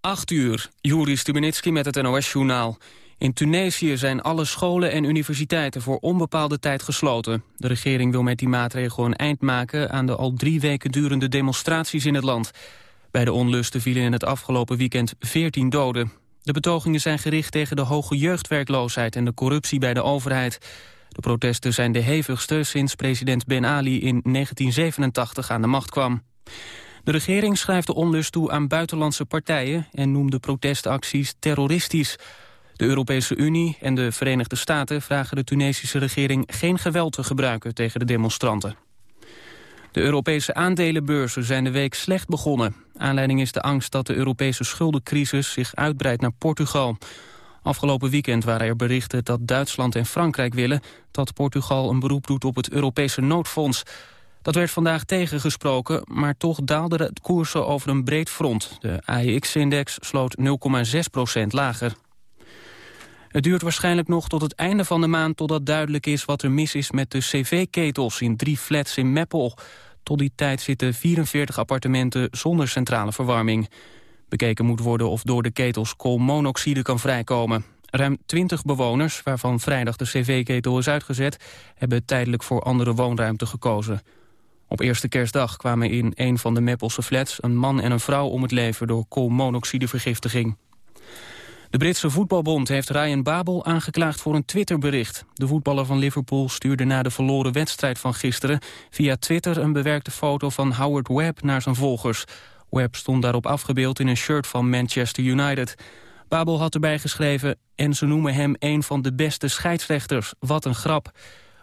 8 uur, Juri Stubenitski met het NOS-journaal. In Tunesië zijn alle scholen en universiteiten voor onbepaalde tijd gesloten. De regering wil met die maatregel een eind maken aan de al drie weken durende demonstraties in het land. Bij de onlusten vielen in het afgelopen weekend 14 doden. De betogingen zijn gericht tegen de hoge jeugdwerkloosheid en de corruptie bij de overheid. De protesten zijn de hevigste sinds president Ben Ali in 1987 aan de macht kwam. De regering schrijft de onlust toe aan buitenlandse partijen... en noemt de protestacties terroristisch. De Europese Unie en de Verenigde Staten vragen de Tunesische regering... geen geweld te gebruiken tegen de demonstranten. De Europese aandelenbeurzen zijn de week slecht begonnen. Aanleiding is de angst dat de Europese schuldencrisis zich uitbreidt naar Portugal. Afgelopen weekend waren er berichten dat Duitsland en Frankrijk willen... dat Portugal een beroep doet op het Europese noodfonds... Dat werd vandaag tegengesproken, maar toch daalde de koersen over een breed front. De AEX-index sloot 0,6% lager. Het duurt waarschijnlijk nog tot het einde van de maand... totdat duidelijk is wat er mis is met de cv-ketels in drie flats in Meppel. Tot die tijd zitten 44 appartementen zonder centrale verwarming. Bekeken moet worden of door de ketels koolmonoxide kan vrijkomen. Ruim 20 bewoners, waarvan vrijdag de cv-ketel is uitgezet... hebben tijdelijk voor andere woonruimte gekozen. Op eerste kerstdag kwamen in een van de Meppelse flats... een man en een vrouw om het leven door koolmonoxidevergiftiging. De Britse voetbalbond heeft Ryan Babel aangeklaagd voor een Twitterbericht. De voetballer van Liverpool stuurde na de verloren wedstrijd van gisteren... via Twitter een bewerkte foto van Howard Webb naar zijn volgers. Webb stond daarop afgebeeld in een shirt van Manchester United. Babel had erbij geschreven... en ze noemen hem een van de beste scheidsrechters. Wat een grap.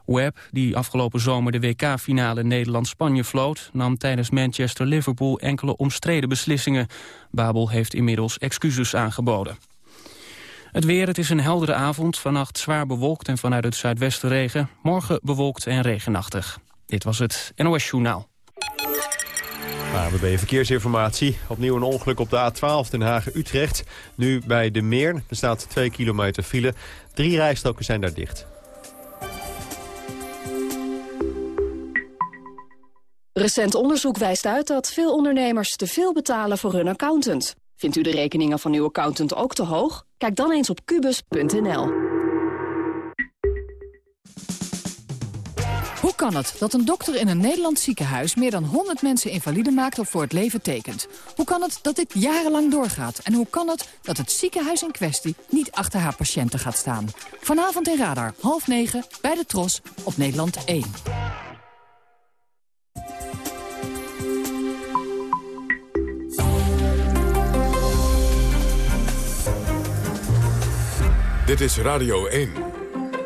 Webb, die afgelopen zomer de WK-finale Nederland-Spanje floot... nam tijdens Manchester-Liverpool enkele omstreden beslissingen. Babel heeft inmiddels excuses aangeboden. Het weer, het is een heldere avond. Vannacht zwaar bewolkt en vanuit het zuidwesten regen. Morgen bewolkt en regenachtig. Dit was het NOS Journaal. ABB Verkeersinformatie. Opnieuw een ongeluk op de A12 Den Haag-Utrecht. Nu bij de Meer. Er staat 2 kilometer file. Drie rijstroken zijn daar dicht. Recent onderzoek wijst uit dat veel ondernemers te veel betalen voor hun accountant. Vindt u de rekeningen van uw accountant ook te hoog? Kijk dan eens op kubus.nl. Hoe kan het dat een dokter in een Nederlands ziekenhuis... meer dan 100 mensen invalide maakt of voor het leven tekent? Hoe kan het dat dit jarenlang doorgaat? En hoe kan het dat het ziekenhuis in kwestie niet achter haar patiënten gaat staan? Vanavond in Radar, half negen, bij de Tros, op Nederland 1. Dit is Radio 1.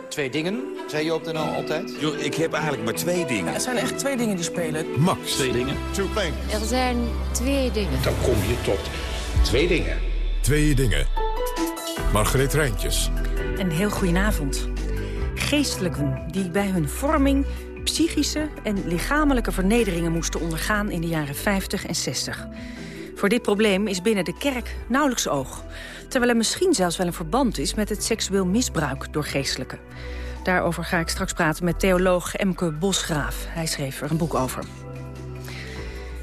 Twee dingen, zei je op de NL altijd? Yo, ik heb eigenlijk maar twee dingen. Ja, er zijn echt twee dingen die spelen. Max. Twee dingen. Two things. Er zijn twee dingen. Dan kom je tot twee dingen. Twee dingen. Margreet Rijntjes. Een heel goedenavond. Geestelijken die bij hun vorming psychische en lichamelijke vernederingen moesten ondergaan in de jaren 50 en 60. Voor dit probleem is binnen de kerk nauwelijks oog. Terwijl er misschien zelfs wel een verband is met het seksueel misbruik door geestelijken. Daarover ga ik straks praten met theoloog Emke Bosgraaf. Hij schreef er een boek over.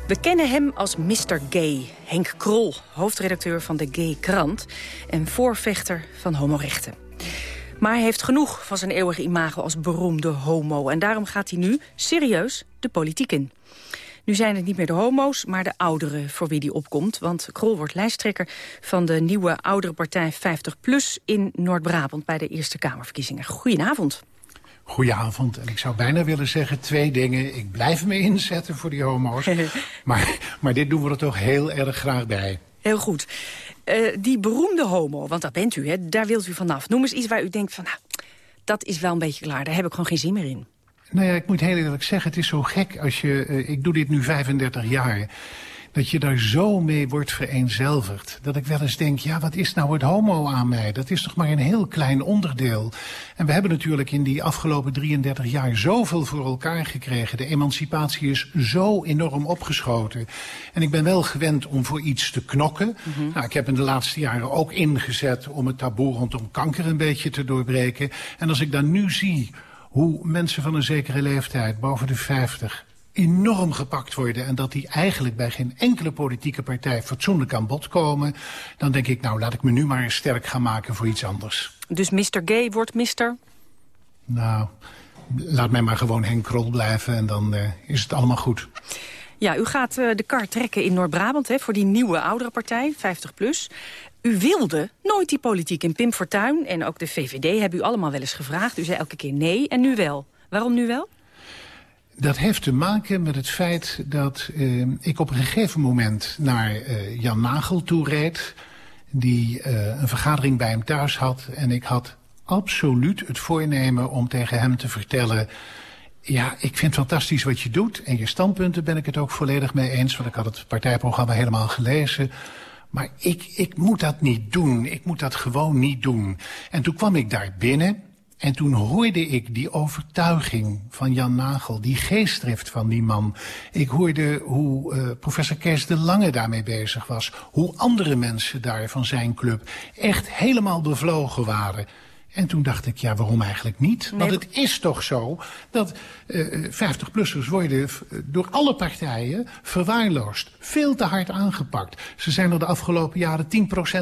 We kennen hem als Mr. Gay, Henk Krol, hoofdredacteur van de Gay Krant... en voorvechter van homorechten. Maar hij heeft genoeg van zijn eeuwige imago als beroemde homo... en daarom gaat hij nu serieus de politiek in. Nu zijn het niet meer de homo's, maar de ouderen voor wie die opkomt. Want Krol wordt lijsttrekker van de nieuwe oudere partij 50PLUS in Noord-Brabant bij de Eerste Kamerverkiezingen. Goedenavond. Goedenavond. En ik zou bijna willen zeggen twee dingen. Ik blijf me inzetten voor die homo's. maar, maar dit doen we er toch heel erg graag bij. Heel goed. Uh, die beroemde homo, want dat bent u, hè, daar wilt u vanaf. Noem eens iets waar u denkt van, nou, dat is wel een beetje klaar. Daar heb ik gewoon geen zin meer in. Nou ja, ik moet heel eerlijk zeggen, het is zo gek als je... Uh, ik doe dit nu 35 jaar dat je daar zo mee wordt vereenzelvigd. Dat ik wel eens denk, ja, wat is nou het homo aan mij? Dat is toch maar een heel klein onderdeel. En we hebben natuurlijk in die afgelopen 33 jaar zoveel voor elkaar gekregen. De emancipatie is zo enorm opgeschoten. En ik ben wel gewend om voor iets te knokken. Mm -hmm. nou, ik heb in de laatste jaren ook ingezet om het taboe rondom kanker een beetje te doorbreken. En als ik dan nu zie hoe mensen van een zekere leeftijd, boven de 50 enorm gepakt worden... en dat die eigenlijk bij geen enkele politieke partij fatsoenlijk aan bod komen... dan denk ik, nou, laat ik me nu maar sterk gaan maken voor iets anders. Dus Mr. Gay wordt Mr.? Nou, laat mij maar gewoon Henk Krol blijven en dan uh, is het allemaal goed. Ja, u gaat uh, de kar trekken in Noord-Brabant voor die nieuwe oudere partij, 50PLUS. U wilde nooit die politiek in Pim Fortuyn en ook de VVD hebben u allemaal wel eens gevraagd. U zei elke keer nee en nu wel. Waarom nu wel? Dat heeft te maken met het feit dat uh, ik op een gegeven moment naar uh, Jan Nagel toe reed. Die uh, een vergadering bij hem thuis had. En ik had absoluut het voornemen om tegen hem te vertellen... Ja, ik vind fantastisch wat je doet. En je standpunten ben ik het ook volledig mee eens. Want ik had het partijprogramma helemaal gelezen. Maar ik, ik moet dat niet doen. Ik moet dat gewoon niet doen. En toen kwam ik daar binnen. En toen hoorde ik die overtuiging van Jan Nagel, die geestdrift van die man. Ik hoorde hoe uh, professor Kees de Lange daarmee bezig was. Hoe andere mensen daar van zijn club echt helemaal bevlogen waren. En toen dacht ik, ja, waarom eigenlijk niet? Nee, Want het is toch zo dat uh, 50-plussers worden door alle partijen verwaarloosd. Veel te hard aangepakt. Ze zijn er de afgelopen jaren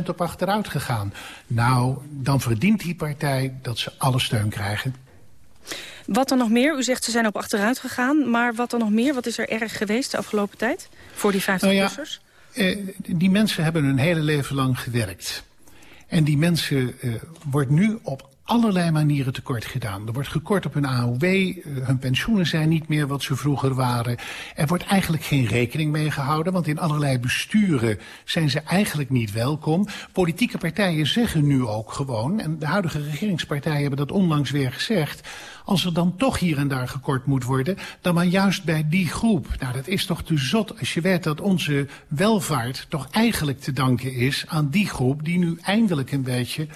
10% op achteruit gegaan. Nou, dan verdient die partij dat ze alle steun krijgen. Wat dan nog meer? U zegt ze zijn op achteruit gegaan. Maar wat dan nog meer? Wat is er erg geweest de afgelopen tijd voor die 50-plussers? Nou ja, uh, die mensen hebben hun hele leven lang gewerkt. En die mensen uh, wordt nu op allerlei manieren tekort gedaan. Er wordt gekort op hun AOW, uh, hun pensioenen zijn niet meer wat ze vroeger waren. Er wordt eigenlijk geen rekening mee gehouden, want in allerlei besturen zijn ze eigenlijk niet welkom. Politieke partijen zeggen nu ook gewoon, en de huidige regeringspartijen hebben dat onlangs weer gezegd... Als er dan toch hier en daar gekort moet worden, dan maar juist bij die groep. Nou, dat is toch te zot als je weet dat onze welvaart toch eigenlijk te danken is aan die groep die nu eindelijk een beetje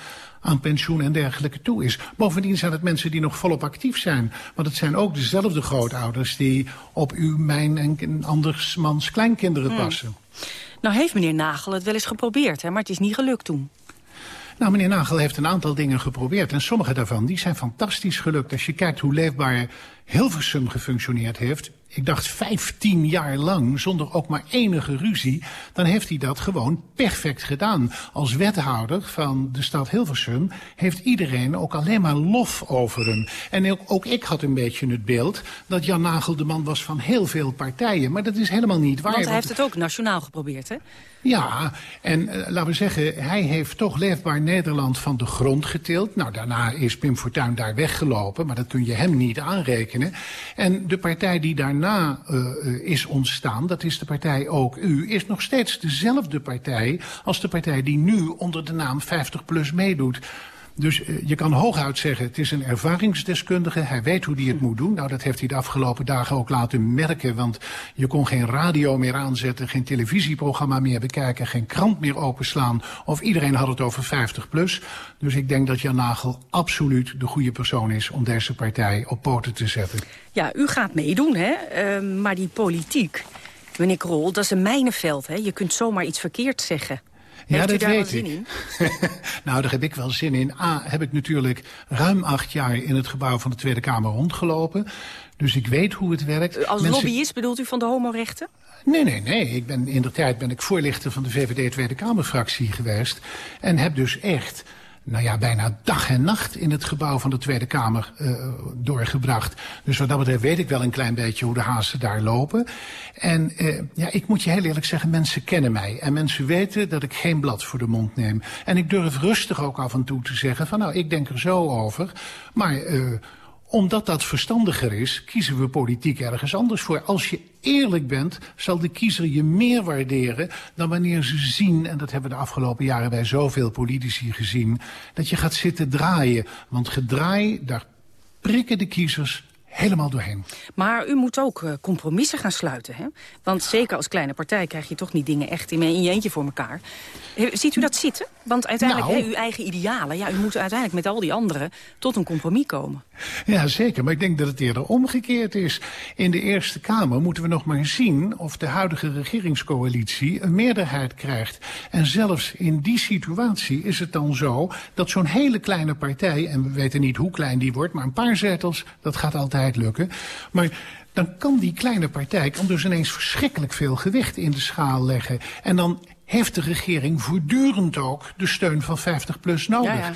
aan pensioen en dergelijke toe is. Bovendien zijn het mensen die nog volop actief zijn. Want het zijn ook dezelfde grootouders die op u, mijn en andersmans kleinkinderen hmm. passen. Nou heeft meneer Nagel het wel eens geprobeerd, hè, maar het is niet gelukt toen. Nou, meneer Nagel heeft een aantal dingen geprobeerd. En sommige daarvan die zijn fantastisch gelukt. Als je kijkt hoe leefbaar Hilversum gefunctioneerd heeft ik dacht 15 jaar lang, zonder ook maar enige ruzie... dan heeft hij dat gewoon perfect gedaan. Als wethouder van de stad Hilversum heeft iedereen ook alleen maar lof over hem. En ook, ook ik had een beetje het beeld dat Jan Nagel de man was van heel veel partijen. Maar dat is helemaal niet waar. Want hij heeft het ook nationaal geprobeerd, hè? Ja, en uh, laten we zeggen, hij heeft toch leefbaar Nederland van de grond getild. Nou, daarna is Pim Fortuyn daar weggelopen, maar dat kun je hem niet aanrekenen. En de partij die daarna uh, is ontstaan, dat is de partij Ook U, is nog steeds dezelfde partij als de partij die nu onder de naam 50PLUS meedoet. Dus uh, je kan hooguit zeggen, het is een ervaringsdeskundige. Hij weet hoe hij het moet doen. Nou, dat heeft hij de afgelopen dagen ook laten merken. Want je kon geen radio meer aanzetten, geen televisieprogramma meer bekijken... geen krant meer openslaan. Of iedereen had het over 50 plus. Dus ik denk dat Jan Nagel absoluut de goede persoon is... om deze partij op poten te zetten. Ja, u gaat meedoen, hè? Uh, maar die politiek... Meneer Krol, dat is een mijnenveld. Hè? Je kunt zomaar iets verkeerd zeggen ja, dat weet ik. nou, daar heb ik wel zin in. A, heb ik natuurlijk ruim acht jaar in het gebouw van de Tweede Kamer rondgelopen. Dus ik weet hoe het werkt. Als lobbyist bedoelt u van de homorechten? Nee, nee, nee. Ik ben, in de tijd ben ik voorlichter van de VVD Tweede Kamerfractie geweest. En heb dus echt nou ja, bijna dag en nacht in het gebouw van de Tweede Kamer uh, doorgebracht. Dus wat dat betreft weet ik wel een klein beetje hoe de hazen daar lopen. En uh, ja, ik moet je heel eerlijk zeggen, mensen kennen mij. En mensen weten dat ik geen blad voor de mond neem. En ik durf rustig ook af en toe te zeggen van nou, ik denk er zo over. Maar uh, omdat dat verstandiger is, kiezen we politiek ergens anders voor. Als je eerlijk bent, zal de kiezer je meer waarderen... dan wanneer ze zien, en dat hebben we de afgelopen jaren bij zoveel politici gezien... dat je gaat zitten draaien. Want gedraai, daar prikken de kiezers helemaal doorheen. Maar u moet ook uh, compromissen gaan sluiten. Hè? Want zeker als kleine partij krijg je toch niet dingen echt in, in je eentje voor elkaar. Ziet u dat zitten? Want uiteindelijk, nou, hè, uw eigen idealen... Ja, u moet uiteindelijk met al die anderen tot een compromis komen. Ja, zeker. Maar ik denk dat het eerder omgekeerd is. In de Eerste Kamer moeten we nog maar zien of de huidige regeringscoalitie een meerderheid krijgt. En zelfs in die situatie is het dan zo dat zo'n hele kleine partij, en we weten niet hoe klein die wordt, maar een paar zetels, dat gaat altijd lukken. Maar dan kan die kleine partij kan dus ineens verschrikkelijk veel gewicht in de schaal leggen. En dan heeft de regering voortdurend ook de steun van 50PLUS nodig. Ja, ja.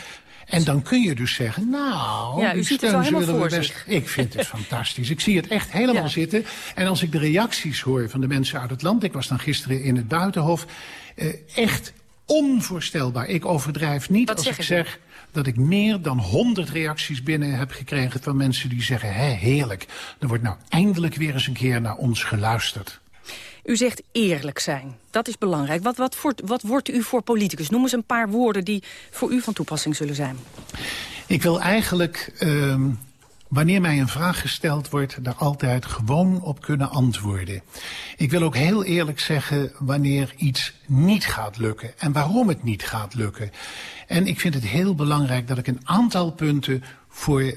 En dan kun je dus zeggen, nou, ja, u ziet het helemaal voor best... Ik vind het fantastisch. Ik zie het echt helemaal ja. zitten. En als ik de reacties hoor van de mensen uit het land... ik was dan gisteren in het Buitenhof... Eh, echt onvoorstelbaar. Ik overdrijf niet Wat als ik zeg dat ik meer dan 100 reacties binnen heb gekregen... van mensen die zeggen, hé, heerlijk. Er wordt nou eindelijk weer eens een keer naar ons geluisterd. U zegt eerlijk zijn. Dat is belangrijk. Wat, wat, wat wordt u voor politicus? Noem eens een paar woorden die voor u van toepassing zullen zijn. Ik wil eigenlijk, uh, wanneer mij een vraag gesteld wordt... daar altijd gewoon op kunnen antwoorden. Ik wil ook heel eerlijk zeggen wanneer iets niet gaat lukken... en waarom het niet gaat lukken. En ik vind het heel belangrijk dat ik een aantal punten voor uh,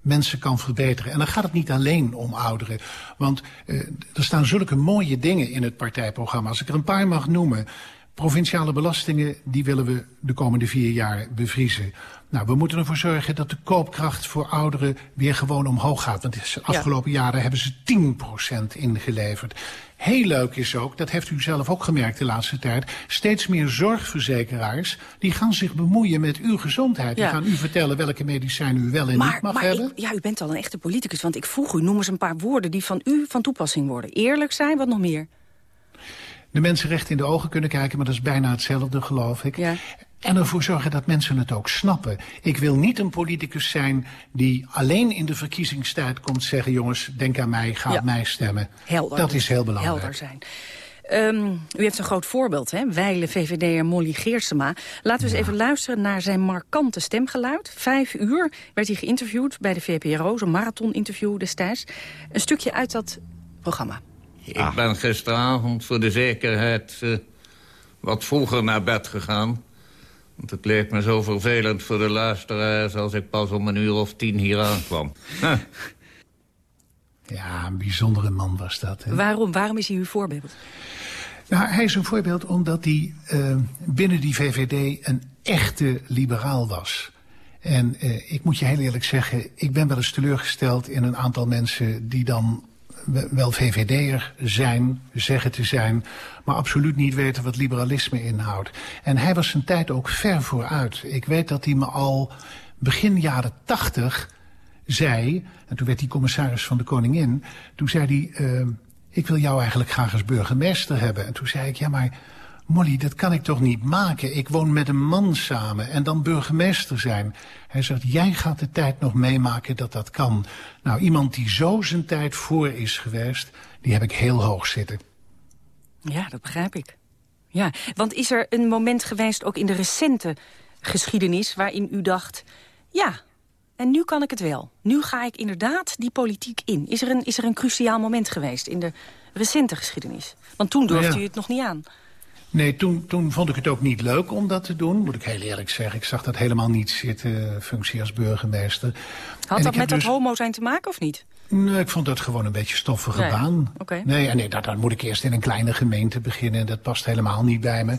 mensen kan verbeteren. En dan gaat het niet alleen om ouderen. Want uh, er staan zulke mooie dingen in het partijprogramma. Als ik er een paar mag noemen. Provinciale belastingen, die willen we de komende vier jaar bevriezen. Nou, we moeten ervoor zorgen dat de koopkracht voor ouderen weer gewoon omhoog gaat. Want de afgelopen ja. jaren hebben ze 10% ingeleverd. Heel leuk is ook, dat heeft u zelf ook gemerkt de laatste tijd... steeds meer zorgverzekeraars die gaan zich bemoeien met uw gezondheid. Ja. Die gaan u vertellen welke medicijnen u wel en maar, niet mag maar hebben. Ik, ja, u bent al een echte politicus, want ik vroeg u... noem eens een paar woorden die van u van toepassing worden. Eerlijk zijn, wat nog meer? De mensen recht in de ogen kunnen kijken, maar dat is bijna hetzelfde, geloof ik. Ja. En ervoor zorgen dat mensen het ook snappen. Ik wil niet een politicus zijn die alleen in de verkiezingstijd komt zeggen... jongens, denk aan mij, ga ja. op mij stemmen. Helder. Dat is heel belangrijk. Helder zijn. Um, u heeft een groot voorbeeld, hè? Weile VVD'er Molly Geersema. Laten we eens even luisteren naar zijn markante stemgeluid. Vijf uur werd hij geïnterviewd bij de VPRO, zo'n marathon-interview destijds. Een stukje uit dat programma. Ik ben gisteravond voor de zekerheid uh, wat vroeger naar bed gegaan. Want het leek me zo vervelend voor de luisteraars... als ik pas om een uur of tien hier aankwam. Huh. Ja, een bijzondere man was dat. Hè? Waarom? Waarom is hij uw voorbeeld? Nou, hij is een voorbeeld omdat hij uh, binnen die VVD een echte liberaal was. En uh, ik moet je heel eerlijk zeggen, ik ben wel eens teleurgesteld in een aantal mensen die dan wel VVD'er zijn, zeggen te zijn... maar absoluut niet weten wat liberalisme inhoudt. En hij was zijn tijd ook ver vooruit. Ik weet dat hij me al begin jaren tachtig zei... en toen werd hij commissaris van de Koningin... toen zei hij, uh, ik wil jou eigenlijk graag als burgemeester hebben. En toen zei ik, ja maar... Molly, dat kan ik toch niet maken? Ik woon met een man samen en dan burgemeester zijn. Hij zegt, jij gaat de tijd nog meemaken dat dat kan. Nou, iemand die zo zijn tijd voor is geweest, die heb ik heel hoog zitten. Ja, dat begrijp ik. Ja, want is er een moment geweest, ook in de recente geschiedenis... waarin u dacht, ja, en nu kan ik het wel. Nu ga ik inderdaad die politiek in. Is er een, is er een cruciaal moment geweest in de recente geschiedenis? Want toen durfde ja. u het nog niet aan. Nee, toen, toen vond ik het ook niet leuk om dat te doen, moet ik heel eerlijk zeggen. Ik zag dat helemaal niet zitten, functie als burgemeester. Had dat met dus... dat homo zijn te maken of niet? Nee, ik vond dat gewoon een beetje stoffige nee. baan. Okay. Nee, nee dat, dan moet ik eerst in een kleine gemeente beginnen. Dat past helemaal niet bij me.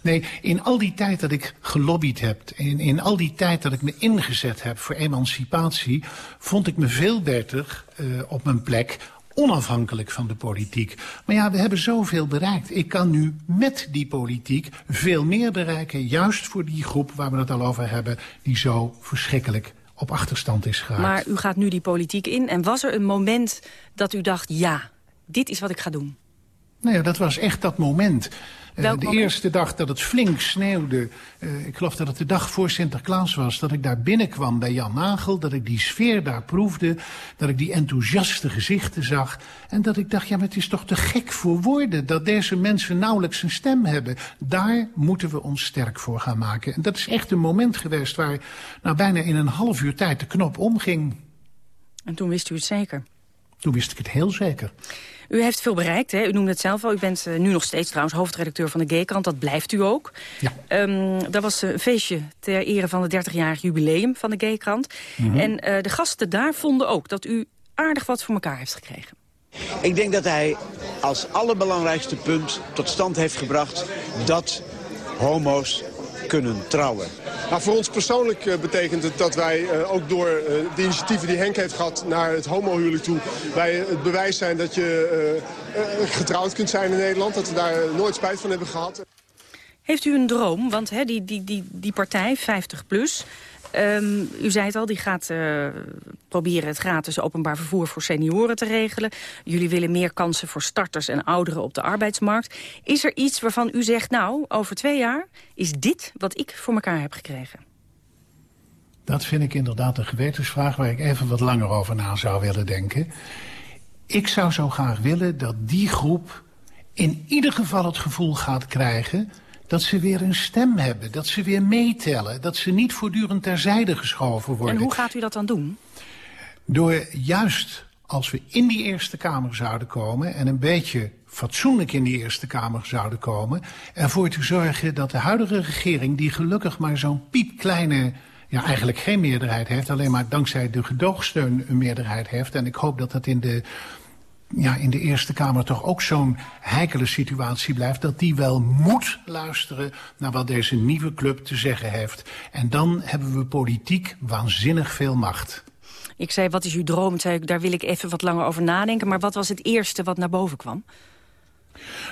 Nee, in al die tijd dat ik gelobbyd heb... In, in al die tijd dat ik me ingezet heb voor emancipatie... vond ik me veel beter uh, op mijn plek onafhankelijk van de politiek. Maar ja, we hebben zoveel bereikt. Ik kan nu met die politiek veel meer bereiken... juist voor die groep waar we het al over hebben... die zo verschrikkelijk op achterstand is geraakt. Maar u gaat nu die politiek in. En was er een moment dat u dacht... ja, dit is wat ik ga doen? Nou ja, dat was echt dat moment. Uh, de moment? eerste dag dat het flink sneeuwde, uh, ik geloof dat het de dag voor Sinterklaas was... dat ik daar binnenkwam bij Jan Nagel, dat ik die sfeer daar proefde... dat ik die enthousiaste gezichten zag... en dat ik dacht, ja, maar het is toch te gek voor woorden... dat deze mensen nauwelijks een stem hebben. Daar moeten we ons sterk voor gaan maken. En dat is echt een moment geweest waar nou, bijna in een half uur tijd de knop omging. En toen wist u het zeker? Toen wist ik het heel zeker. U heeft veel bereikt, hè? u noemde het zelf al. U bent uh, nu nog steeds trouwens hoofdredacteur van de G-krant. Dat blijft u ook. Ja. Um, dat was een feestje ter ere van het 30-jarig jubileum van de G-krant. Mm -hmm. En uh, de gasten daar vonden ook dat u aardig wat voor elkaar heeft gekregen. Ik denk dat hij als allerbelangrijkste punt tot stand heeft gebracht... dat homo's kunnen trouwen. Nou, voor ons persoonlijk uh, betekent het dat wij uh, ook door uh, de initiatieven die Henk heeft gehad naar het homohuwelijk toe... wij het bewijs zijn dat je getrouwd kunt zijn in Nederland. Dat we daar nooit spijt van hebben gehad. Heeft u een droom? Want hè, die, die, die, die partij, 50 plus... Um, u zei het al, die gaat uh, proberen het gratis openbaar vervoer voor senioren te regelen. Jullie willen meer kansen voor starters en ouderen op de arbeidsmarkt. Is er iets waarvan u zegt, nou, over twee jaar is dit wat ik voor elkaar heb gekregen? Dat vind ik inderdaad een gewetensvraag waar ik even wat langer over na zou willen denken. Ik zou zo graag willen dat die groep in ieder geval het gevoel gaat krijgen dat ze weer een stem hebben, dat ze weer meetellen... dat ze niet voortdurend terzijde geschoven worden. En hoe gaat u dat dan doen? Door juist als we in die Eerste Kamer zouden komen... en een beetje fatsoenlijk in die Eerste Kamer zouden komen... ervoor te zorgen dat de huidige regering... die gelukkig maar zo'n piepkleine ja, eigenlijk geen meerderheid heeft... alleen maar dankzij de gedoogsteun een meerderheid heeft... en ik hoop dat dat in de ja, in de Eerste Kamer toch ook zo'n heikele situatie blijft... dat die wel moet luisteren naar wat deze nieuwe club te zeggen heeft. En dan hebben we politiek waanzinnig veel macht. Ik zei, wat is uw droom? Zei daar wil ik even wat langer over nadenken. Maar wat was het eerste wat naar boven kwam?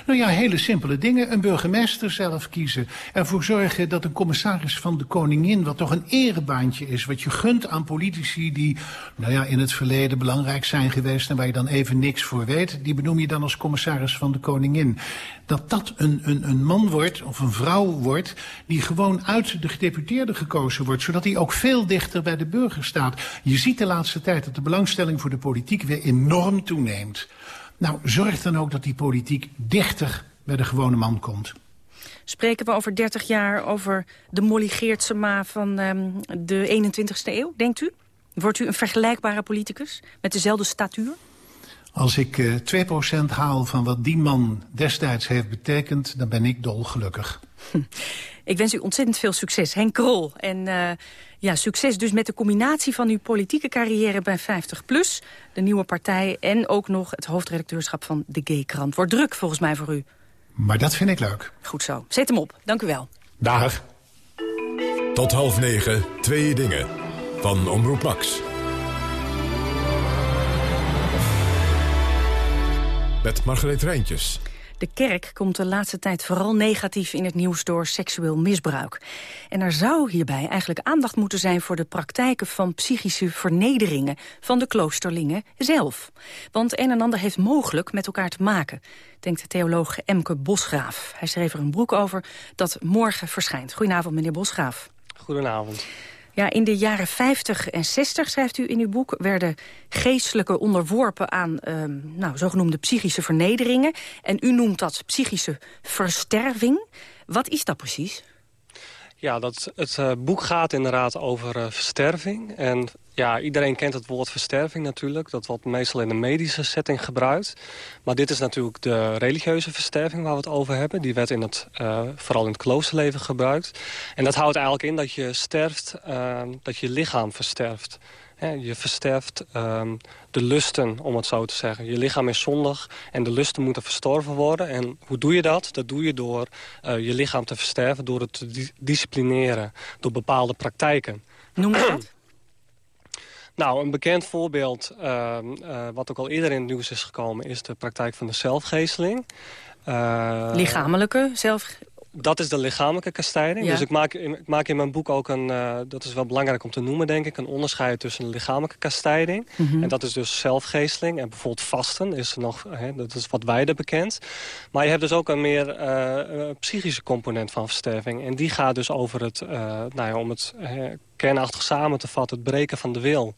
Nou ja, hele simpele dingen. Een burgemeester zelf kiezen. Ervoor zorgen dat een commissaris van de koningin... wat toch een erebaantje is, wat je gunt aan politici... die nou ja, in het verleden belangrijk zijn geweest... en waar je dan even niks voor weet... die benoem je dan als commissaris van de koningin. Dat dat een, een, een man wordt, of een vrouw wordt... die gewoon uit de gedeputeerde gekozen wordt... zodat hij ook veel dichter bij de burger staat. Je ziet de laatste tijd dat de belangstelling voor de politiek... weer enorm toeneemt. Nou, zorg dan ook dat die politiek dichter bij de gewone man komt. Spreken we over 30 jaar over de Molly Geertsema van um, de 21ste eeuw, denkt u? Wordt u een vergelijkbare politicus met dezelfde statuur? Als ik uh, 2% haal van wat die man destijds heeft betekend... dan ben ik dolgelukkig. Ik wens u ontzettend veel succes, Henk Krol. En uh, ja, succes dus met de combinatie van uw politieke carrière bij 50PLUS... de nieuwe partij en ook nog het hoofdredacteurschap van de G-krant. Wordt druk volgens mij voor u. Maar dat vind ik leuk. Goed zo. Zet hem op. Dank u wel. Dag. Tot half negen, twee dingen. Van Omroep Max. Met Margreet Rijntjes. De kerk komt de laatste tijd vooral negatief in het nieuws door seksueel misbruik. En er zou hierbij eigenlijk aandacht moeten zijn voor de praktijken van psychische vernederingen van de kloosterlingen zelf. Want een en ander heeft mogelijk met elkaar te maken, denkt de theoloog Emke Bosgraaf. Hij schreef er een boek over dat morgen verschijnt. Goedenavond, meneer Bosgraaf. Goedenavond. Ja, in de jaren 50 en 60, schrijft u in uw boek... werden geestelijke onderworpen aan um, nou, zogenoemde psychische vernederingen. En u noemt dat psychische versterving. Wat is dat precies? Ja, dat, het uh, boek gaat inderdaad over uh, versterving. En ja, iedereen kent het woord versterving natuurlijk. Dat wordt meestal in een medische setting gebruikt. Maar dit is natuurlijk de religieuze versterving waar we het over hebben. Die werd in het, uh, vooral in het kloosterleven gebruikt. En dat houdt eigenlijk in dat je sterft, dat je lichaam versterft. Je versterft um, de lusten, om het zo te zeggen. Je lichaam is zondig en de lusten moeten verstorven worden. En hoe doe je dat? Dat doe je door uh, je lichaam te versterven, door het te di disciplineren, door bepaalde praktijken. Noem eens wat. Nou, een bekend voorbeeld, uh, uh, wat ook al eerder in het nieuws is gekomen... is de praktijk van de zelfgeesteling. Uh, Lichamelijke zelf dat is de lichamelijke kastijding. Ja. Dus ik maak, ik maak in mijn boek ook een, uh, dat is wel belangrijk om te noemen denk ik, een onderscheid tussen lichamelijke kastijding. Mhm. Mm -hmm. En dat is dus zelfgeesteling. En bijvoorbeeld vasten is nog, hè, dat is wat wijder bekend. Maar je hebt dus ook een meer uh, psychische component van versterving. En die gaat dus over het, uh, nou ja, om het kernachtig samen te vatten, het breken van de wil.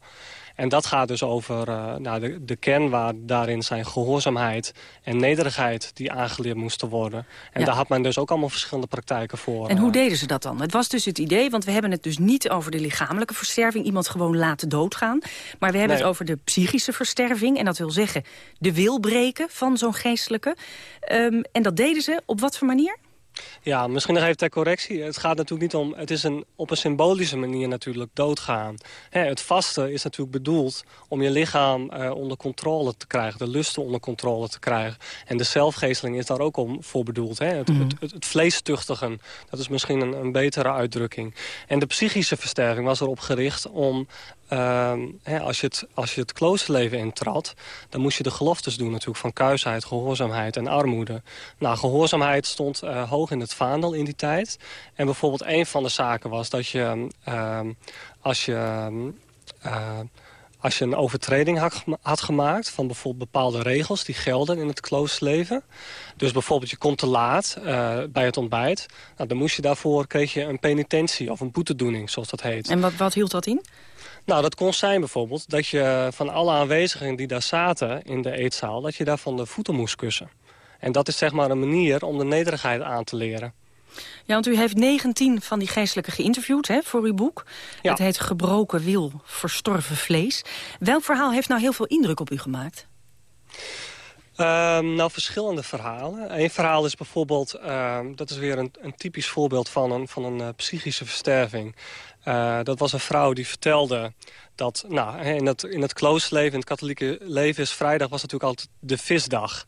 En dat gaat dus over uh, nou, de, de kern daarin zijn gehoorzaamheid en nederigheid die aangeleerd moesten worden. En daar had men dus ook allemaal verschillende praktijken voor. En hoe deden ze dat dan? Het was dus het idee, want we hebben het dus niet over de lichamelijke versterving, iemand gewoon laten doodgaan. Maar we hebben het over de psychische versterving. En dat wil zeggen de wil breken van zo'n geestelijke. Um, en dat deden ze op wat voor manier? Ja, misschien nog even ter correctie. Het gaat natuurlijk niet om... Het is een, op een symbolische manier natuurlijk doodgaan. het vasten is natuurlijk bedoeld om je lichaam uh, onder controle te krijgen. De lusten onder controle te krijgen. En de zelfgeesteling is daar ook om voor bedoeld. Hè? Het, mm het, het, vleestuchtigen, dat is misschien een, een betere uitdrukking. En de psychische versterving was erop gericht om uh, hè, als, je het, als je het kloosterleven intrad... dan moest je de geloftes doen natuurlijk van kuisheid, gehoorzaamheid en armoede. Nou, gehoorzaamheid stond uh, hoog in het vaandel in die tijd. En bijvoorbeeld een van de zaken was dat je... Uh, als je uh, als je een overtreding had, gemaakt van bijvoorbeeld bepaalde regels die gelden in het kloosterleven. Dus bijvoorbeeld je komt te laat uh, bij het ontbijt. Nou, dan moest je daarvoor, kreeg je een penitentie of een boetedoening, zoals dat heet. En wat, wat hield dat in? Nou, dat kon zijn bijvoorbeeld dat je van alle aanwezigen die daar zaten in de eetzaal... dat je daarvan de voeten moest kussen. En dat is zeg maar een manier om de nederigheid aan te leren. Ja, want u heeft 19 van die geestelijke geïnterviewd hè, voor uw boek. Ja. Het heet Gebroken wil, verstorven vlees. Welk verhaal heeft nou heel veel indruk op u gemaakt? Um, nou, verschillende verhalen. Eén verhaal is bijvoorbeeld, um, dat is weer een, een, typisch voorbeeld van een, van een uh, psychische versterving. Uh, dat was een vrouw die vertelde dat nou, in, het, in het kloosterleven, in het katholieke leven... is vrijdag was natuurlijk altijd de visdag.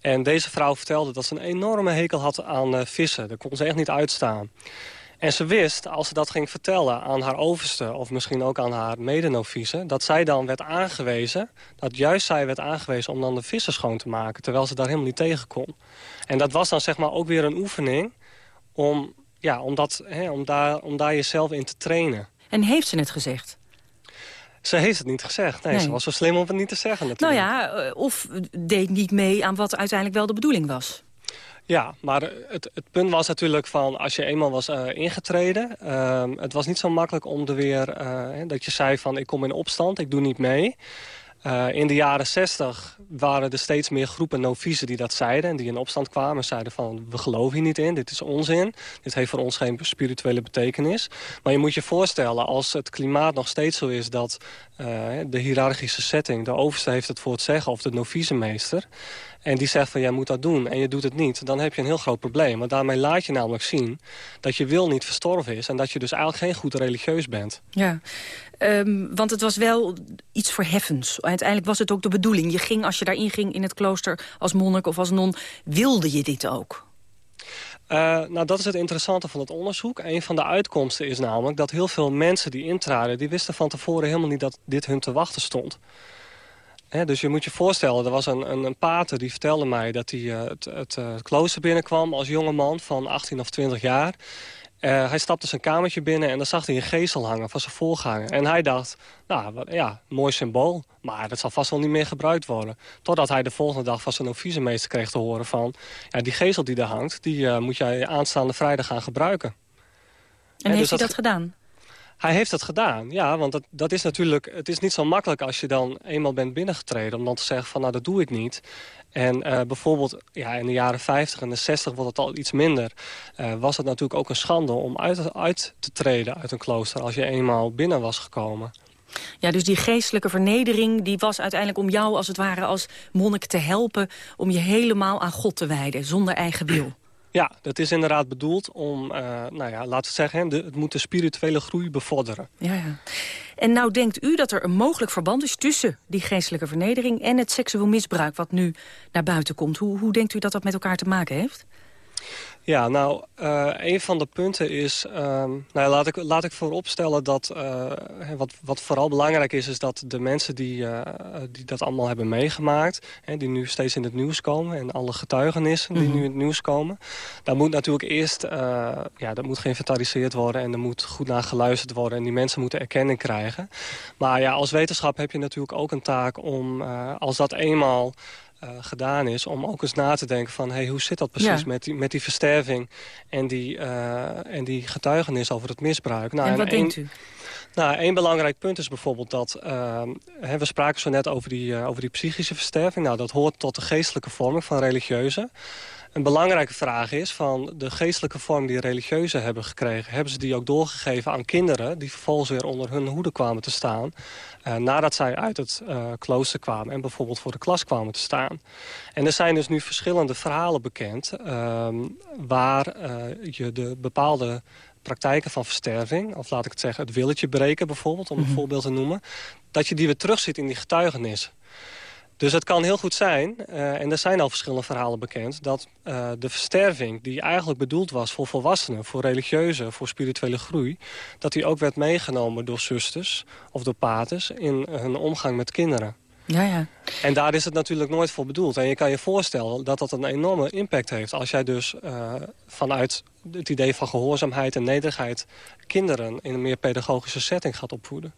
En deze vrouw vertelde dat ze een enorme hekel had aan uh, vissen. Daar kon ze echt niet uitstaan. En ze wist, als ze dat ging vertellen aan haar overste... of misschien ook aan haar medenovice... dat zij dan werd aangewezen... dat juist zij werd aangewezen om dan de vissen schoon te maken... terwijl ze daar helemaal niet tegen kon. En dat was dan zeg maar ook weer een oefening... om, ja, om, dat, hè, om, daar, om daar jezelf in te trainen. En heeft ze het gezegd? Ze heeft het niet gezegd. Nee, ze was zo slim om het niet te zeggen natuurlijk. Nou ja, eh, of deed niet mee aan wat uiteindelijk wel de bedoeling was. Ja, maar het, het punt was natuurlijk van als je eenmaal was uh, ingetreden... Uh, het was niet zo makkelijk om er weer... Uh, dat je zei van ik kom in opstand, ik doe niet mee... Uh, in de jaren 60 waren er steeds meer groepen novicen die dat zeiden... en die in opstand kwamen en zeiden van... we geloven hier niet in, dit is onzin. Dit heeft voor ons geen spirituele betekenis. Maar je moet je voorstellen, als het klimaat nog steeds zo is... dat de hiërarchische setting, de overste heeft het voor het zeggen... of de novicemeester, en die zegt van jij moet dat doen en je doet het niet... dan heb je een heel groot probleem. Want daarmee laat je namelijk zien dat je wil niet verstorven is... en dat je dus eigenlijk geen goed religieus bent. Ja, um, want het was wel iets verheffends. Uiteindelijk was het ook de bedoeling. Je ging, als je daarin ging in het klooster als monnik of als non... wilde je dit ook? Uh, nou, dat is het interessante van het onderzoek. Een van de uitkomsten is namelijk dat heel veel mensen die intraden... die wisten van tevoren helemaal niet dat dit hun te wachten stond dus je moet je voorstellen, er was een, een, een pater die vertelde mij... dat hij uh, het, het, uh, klooster binnenkwam als jonge man van 18 of 20 jaar. Uh, hij stapte zijn kamertje binnen en dan zag hij een geestel hangen van zijn voorganger. En hij dacht, nou ja, mooi symbool, maar dat zal vast wel niet meer gebruikt worden. Totdat hij de volgende dag van zijn officiemeester kreeg te horen van... ja, die geestel die daar hangt, die moet jij aanstaande vrijdag gaan gebruiken. En, heeft dus hij dat gedaan? Hij heeft het gedaan, ja, want dat, dat is natuurlijk... het is niet zo makkelijk als je dan eenmaal bent binnengetreden... om dan te zeggen van, nou, dat doe ik niet. En uh, bijvoorbeeld ja, in de jaren 50 en de 60 wordt het al iets minder... Uh, was het natuurlijk ook een schande om uit, uit te treden uit een klooster... als je eenmaal binnen was gekomen. Ja, dus die geestelijke vernedering die was uiteindelijk om jou als het ware als monnik te helpen... om je helemaal aan God te wijden, zonder eigen wil. Ja, dat is inderdaad bedoeld om, uh, nou ja, laten we zeggen, de, het moet de spirituele groei bevorderen. Ja, ja. En nou denkt u dat er een mogelijk verband is tussen die geestelijke vernedering en het seksueel misbruik wat nu naar buiten komt. Hoe, hoe denkt u dat dat met elkaar te maken heeft? Ja, nou, uh, een van de punten is... Uh, nou, laat, ik, laat ik vooropstellen dat uh, wat, wat vooral belangrijk is... is dat de mensen die, uh, die dat allemaal hebben meegemaakt... Hè, die nu steeds in het nieuws komen... en alle getuigenissen die mhm. nu in het nieuws komen... daar moet natuurlijk eerst ja, dat moet geïnventariseerd worden... en er moet goed naar geluisterd worden... en die mensen moeten erkenning krijgen. Maar ja, als wetenschap heb je natuurlijk ook een taak om... als dat eenmaal uh, gedaan is... om ook eens na te denken van... Hey, hoe zit dat precies met, die, met die versterving en die, uh, en die getuigenis over het misbruik. Nou, en wat denkt u? Nou, één belangrijk punt is bijvoorbeeld dat... Uh, we spraken zo net over die, uh, over die psychische versterving. Nou, dat hoort tot de geestelijke vorming van religieuze. Een belangrijke vraag is van de geestelijke vorm die religieuzen hebben gekregen... hebben ze die ook doorgegeven aan kinderen... die vervolgens weer onder hun hoede kwamen te staan... Uh, nadat zij uit het uh, klooster kwamen en bijvoorbeeld voor de klas kwamen te staan. En er zijn dus nu verschillende verhalen bekend... Uh, waar je de bepaalde praktijken van versterving... of laat ik het zeggen, het willetje breken bijvoorbeeld, om een mm -hmm. voorbeeld te noemen... dat je die weer terugziet in die getuigenis. Dus het kan heel goed zijn, uh, en er zijn al verschillende verhalen bekend... dat uh, de versterving die eigenlijk bedoeld was voor volwassenen... voor religieuze, voor spirituele groei... dat die ook werd meegenomen door zusters of door paters... in hun omgang met kinderen. Ja, ja. En daar is het natuurlijk nooit voor bedoeld. En je kan je voorstellen dat dat een enorme impact heeft... als jij dus uh, vanuit het idee van gehoorzaamheid en nederigheid... kinderen in een meer pedagogische setting gaat opvoeden.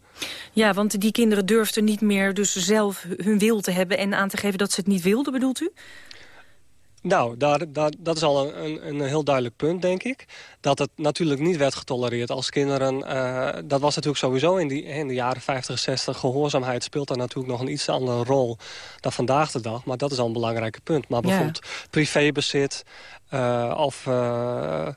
Ja, want die kinderen durfden niet meer dus zelf hun wil te hebben... en aan te geven dat ze het niet wilden, bedoelt u? Nou, daar, daar, dat is al een, een, heel duidelijk punt, denk ik. Dat het natuurlijk niet werd getolereerd als kinderen... Uh, dat was natuurlijk sowieso in, die, in de jaren 50, 60. Gehoorzaamheid speelt daar natuurlijk nog een iets andere rol dan vandaag de dag. Maar dat is al een belangrijk punt. Maar bijvoorbeeld ja. privébezit uh, of... Uh,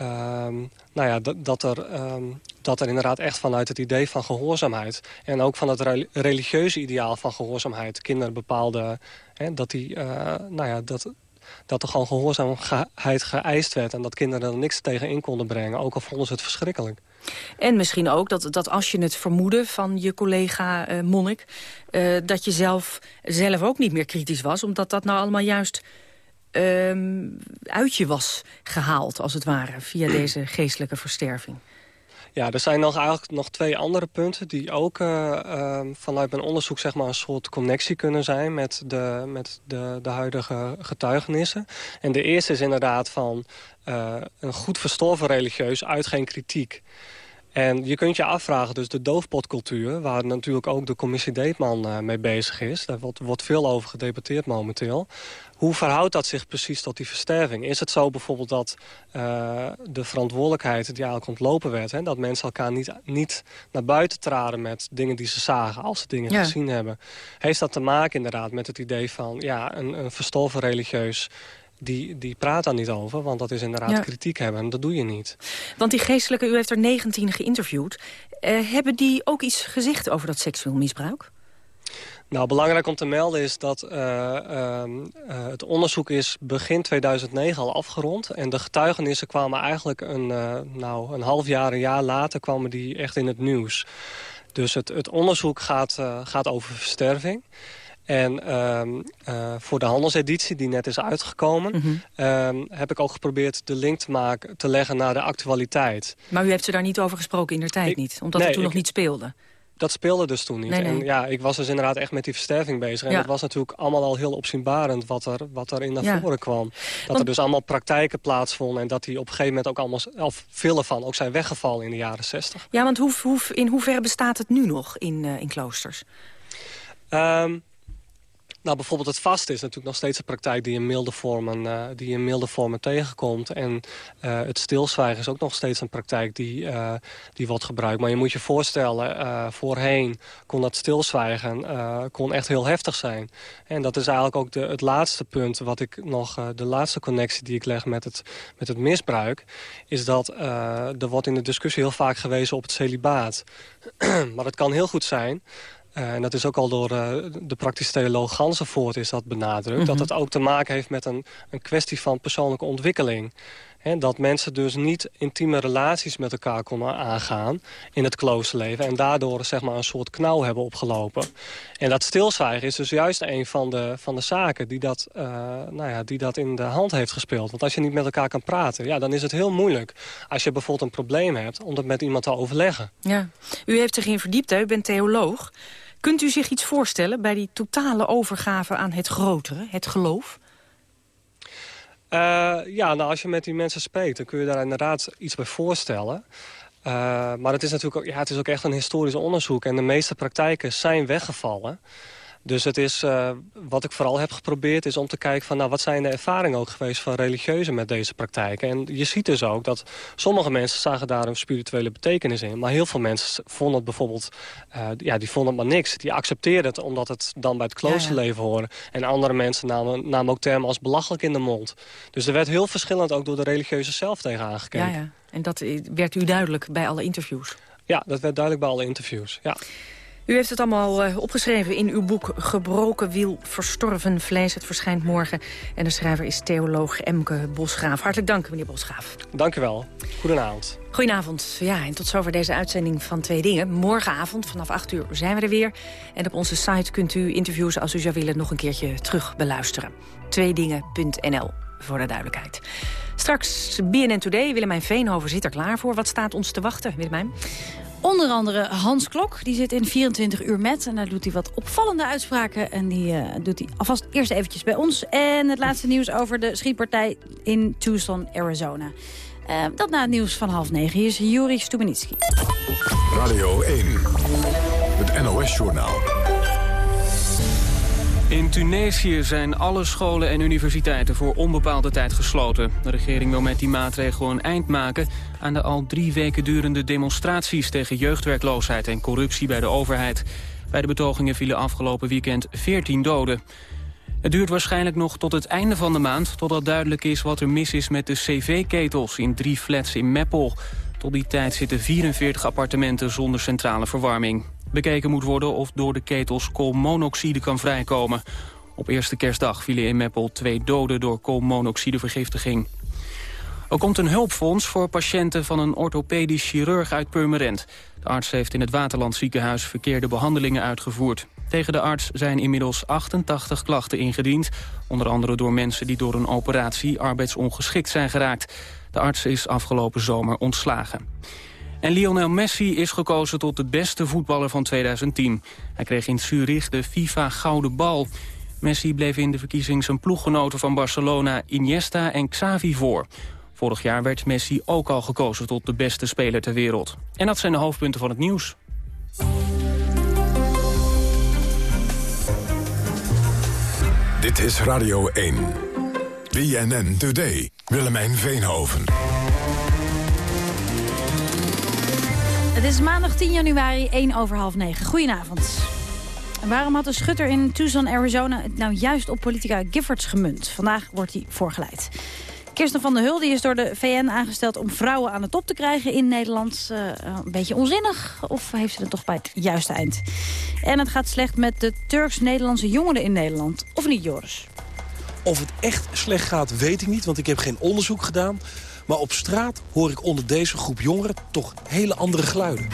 Um, nou ja, dat er, um, dat er inderdaad echt vanuit het idee van gehoorzaamheid... en ook van het religieuze ideaal van gehoorzaamheid... kinderen bepaalde... Hè, dat, die, uh, nou ja, dat, dat er gewoon gehoorzaamheid geëist werd... en dat kinderen er niks tegen in konden brengen. Ook al vonden ze het verschrikkelijk. En misschien ook dat, dat als je het vermoeden van je collega uh, Monnik... Uh, dat je zelf, zelf ook niet meer kritisch was... omdat dat nou allemaal juist um, uit je was gehaald, als het ware... via deze geestelijke versterving. Ja, er zijn nog eigenlijk nog twee andere punten... die ook uh, uh, vanuit mijn onderzoek zeg maar, een soort connectie kunnen zijn... met de, met de, de huidige getuigenissen. En de eerste is inderdaad van uh, een goed verstorven religieus uit geen kritiek. En je kunt je afvragen, dus de doofpotcultuur... waar natuurlijk ook de commissie Deetman uh, mee bezig is... daar wordt, wordt veel over gedebatteerd momenteel... Hoe verhoudt dat zich precies tot die versterving? Is het zo bijvoorbeeld dat uh, de verantwoordelijkheid die eigenlijk ontlopen werd... Hè, dat mensen elkaar niet, niet naar buiten traden met dingen die ze zagen... als ze dingen ja. gezien hebben? Heeft dat te maken inderdaad met het idee van ja, een, een verstorven religieus die, die praat daar niet over, want dat is inderdaad ja. kritiek hebben. En dat doe je niet. Want die geestelijke, u heeft er 19 geïnterviewd. Uh, hebben die ook iets gezegd over dat seksueel misbruik? Nou, belangrijk om te melden is dat uh, uh, het onderzoek is begin 2009 al afgerond. En de getuigenissen kwamen eigenlijk een, uh, nou, een half jaar, een jaar later kwamen die echt in het nieuws. Dus het, het onderzoek gaat, gaat over versterving. En uh, voor de handelseditie die net is uitgekomen... Mm -hmm. um, heb ik ook geprobeerd de link te, maken, te leggen naar de actualiteit. Maar u heeft ze daar niet over gesproken in der tijd ik, niet? Omdat nee, het toen ik, nog niet speelde? Dat speelde dus toen niet. Nee, nee. En ja, ik was dus inderdaad echt met die versterving bezig. En ja. het was natuurlijk allemaal al heel opzienbarend wat er, wat er in naar ja. voren kwam. Dat Want... er dus allemaal praktijken plaatsvonden... en dat die op een gegeven moment ook allemaal, of vele van, ook zijn weggevallen in de jaren zestig. Ja, want hoe, hoe, in hoeverre bestaat het nu nog in, uh, in kloosters? Um, nou, bijvoorbeeld het vast is natuurlijk nog steeds een praktijk die in milde vormen, uh, die in milde vormen tegenkomt. En uh, het stilzwijgen is ook nog steeds een praktijk die, uh, die wordt gebruikt. Maar je moet je voorstellen, voorheen kon dat stilzwijgen kon echt heel heftig zijn. En dat is eigenlijk ook de, het laatste punt, wat ik nog, de laatste connectie die ik leg met het, met het misbruik, is dat er wordt in de discussie heel vaak gewezen op het celibaat. maar het kan heel goed zijn en dat is ook al door uh, de praktische theoloog Gansenvoort is dat benadrukt. Mm -hmm. Dat het ook te maken heeft met een, een kwestie van persoonlijke ontwikkeling. He, dat mensen dus niet intieme relaties met elkaar konden aangaan in het kloosterleven. En daardoor zeg maar, een soort knauw hebben opgelopen. En dat stilzwijgen is dus juist een van de, van de zaken die dat, uh, nou ja, die dat in de hand heeft gespeeld. Want als je niet met elkaar kan praten, ja, dan is het heel moeilijk. Als je bijvoorbeeld een probleem hebt, om dat met iemand te overleggen. Ja. U heeft zich in verdiept, hè? u bent theoloog. Kunt u zich iets voorstellen bij die totale overgave aan het grotere, het geloof? Uh, ja, nou, als je met die mensen spreekt, dan kun je daar inderdaad iets bij voorstellen. Uh, maar het is natuurlijk ook, ja, het is ook echt een historisch onderzoek. En de meeste praktijken zijn weggevallen. Dus het is, uh, wat ik vooral heb geprobeerd is om te kijken van... nou, wat zijn de ervaringen ook geweest van religieuzen met deze praktijken. En je ziet dus ook dat sommige mensen zagen daar een spirituele betekenis in. Maar heel veel mensen vonden het bijvoorbeeld, uh, ja, die vonden het maar niks. Die accepteerden het omdat het dan bij het kloosterleven ja, ja. hoorde. En andere mensen namen, namen ook termen als belachelijk in de mond. Dus er werd heel verschillend ook door de religieuzen zelf tegen aangekeken. Ja, ja. En dat werd u duidelijk bij alle interviews? Ja, dat werd duidelijk bij alle interviews, ja. U heeft het allemaal uh, opgeschreven in uw boek Gebroken wiel, verstorven vlees. Het verschijnt morgen. En de schrijver is theoloog Emke Bosgraaf. Hartelijk dank, meneer Bosgraaf. Dank u wel. Goedenavond. Goedenavond. Ja, en tot zover deze uitzending van Twee Dingen. Morgenavond vanaf 8 uur zijn we er weer. En op onze site kunt u interviews, als u zou willen, nog een keertje terug beluisteren. Tweedingen.nl voor de duidelijkheid. Straks BNN Today. Willemijn Veenhoven zit er klaar voor. Wat staat ons te wachten, Willemijn? Onder andere Hans Klok, die zit in 24 uur met. En daar doet hij wat opvallende uitspraken. En die uh, doet hij alvast eerst eventjes bij ons. En het laatste nieuws over de schietpartij in Tucson, Arizona. Uh, dat na het nieuws van half negen. Hier is Juri Stubenitski. Radio 1, het NOS-journaal. In Tunesië zijn alle scholen en universiteiten voor onbepaalde tijd gesloten. De regering wil met die maatregel een eind maken aan de al drie weken durende demonstraties tegen jeugdwerkloosheid en corruptie bij de overheid. Bij de betogingen vielen afgelopen weekend 14 doden. Het duurt waarschijnlijk nog tot het einde van de maand... totdat duidelijk is wat er mis is met de cv-ketels in drie flats in Meppel. Tot die tijd zitten 44 appartementen zonder centrale verwarming. Bekeken moet worden of door de ketels koolmonoxide kan vrijkomen. Op eerste kerstdag vielen in Meppel twee doden door koolmonoxidevergiftiging. Er komt een hulpfonds voor patiënten van een orthopedisch chirurg uit Purmerend. De arts heeft in het Waterland ziekenhuis verkeerde behandelingen uitgevoerd. Tegen de arts zijn inmiddels 88 klachten ingediend. Onder andere door mensen die door een operatie arbeidsongeschikt zijn geraakt. De arts is afgelopen zomer ontslagen. En Lionel Messi is gekozen tot de beste voetballer van 2010. Hij kreeg in Zurich de FIFA Gouden Bal. Messi bleef in de verkiezing zijn ploeggenoten van Barcelona Iniesta en Xavi voor. Vorig jaar werd Messi ook al gekozen tot de beste speler ter wereld. En dat zijn de hoofdpunten van het nieuws. Dit is Radio 1. BNN Today. Willemijn Veenhoven. Het is maandag 10 januari, 1 over half 9. Goedenavond. Waarom had de schutter in Tucson, Arizona het nou juist op politica Giffords gemunt? Vandaag wordt hij voorgeleid. Kirsten van der Hulde is door de VN aangesteld om vrouwen aan de top te krijgen in Nederland. Uh, een beetje onzinnig of heeft ze het toch bij het juiste eind? En het gaat slecht met de Turks-Nederlandse jongeren in Nederland. Of niet, Joris? Of het echt slecht gaat, weet ik niet, want ik heb geen onderzoek gedaan. Maar op straat hoor ik onder deze groep jongeren toch hele andere geluiden.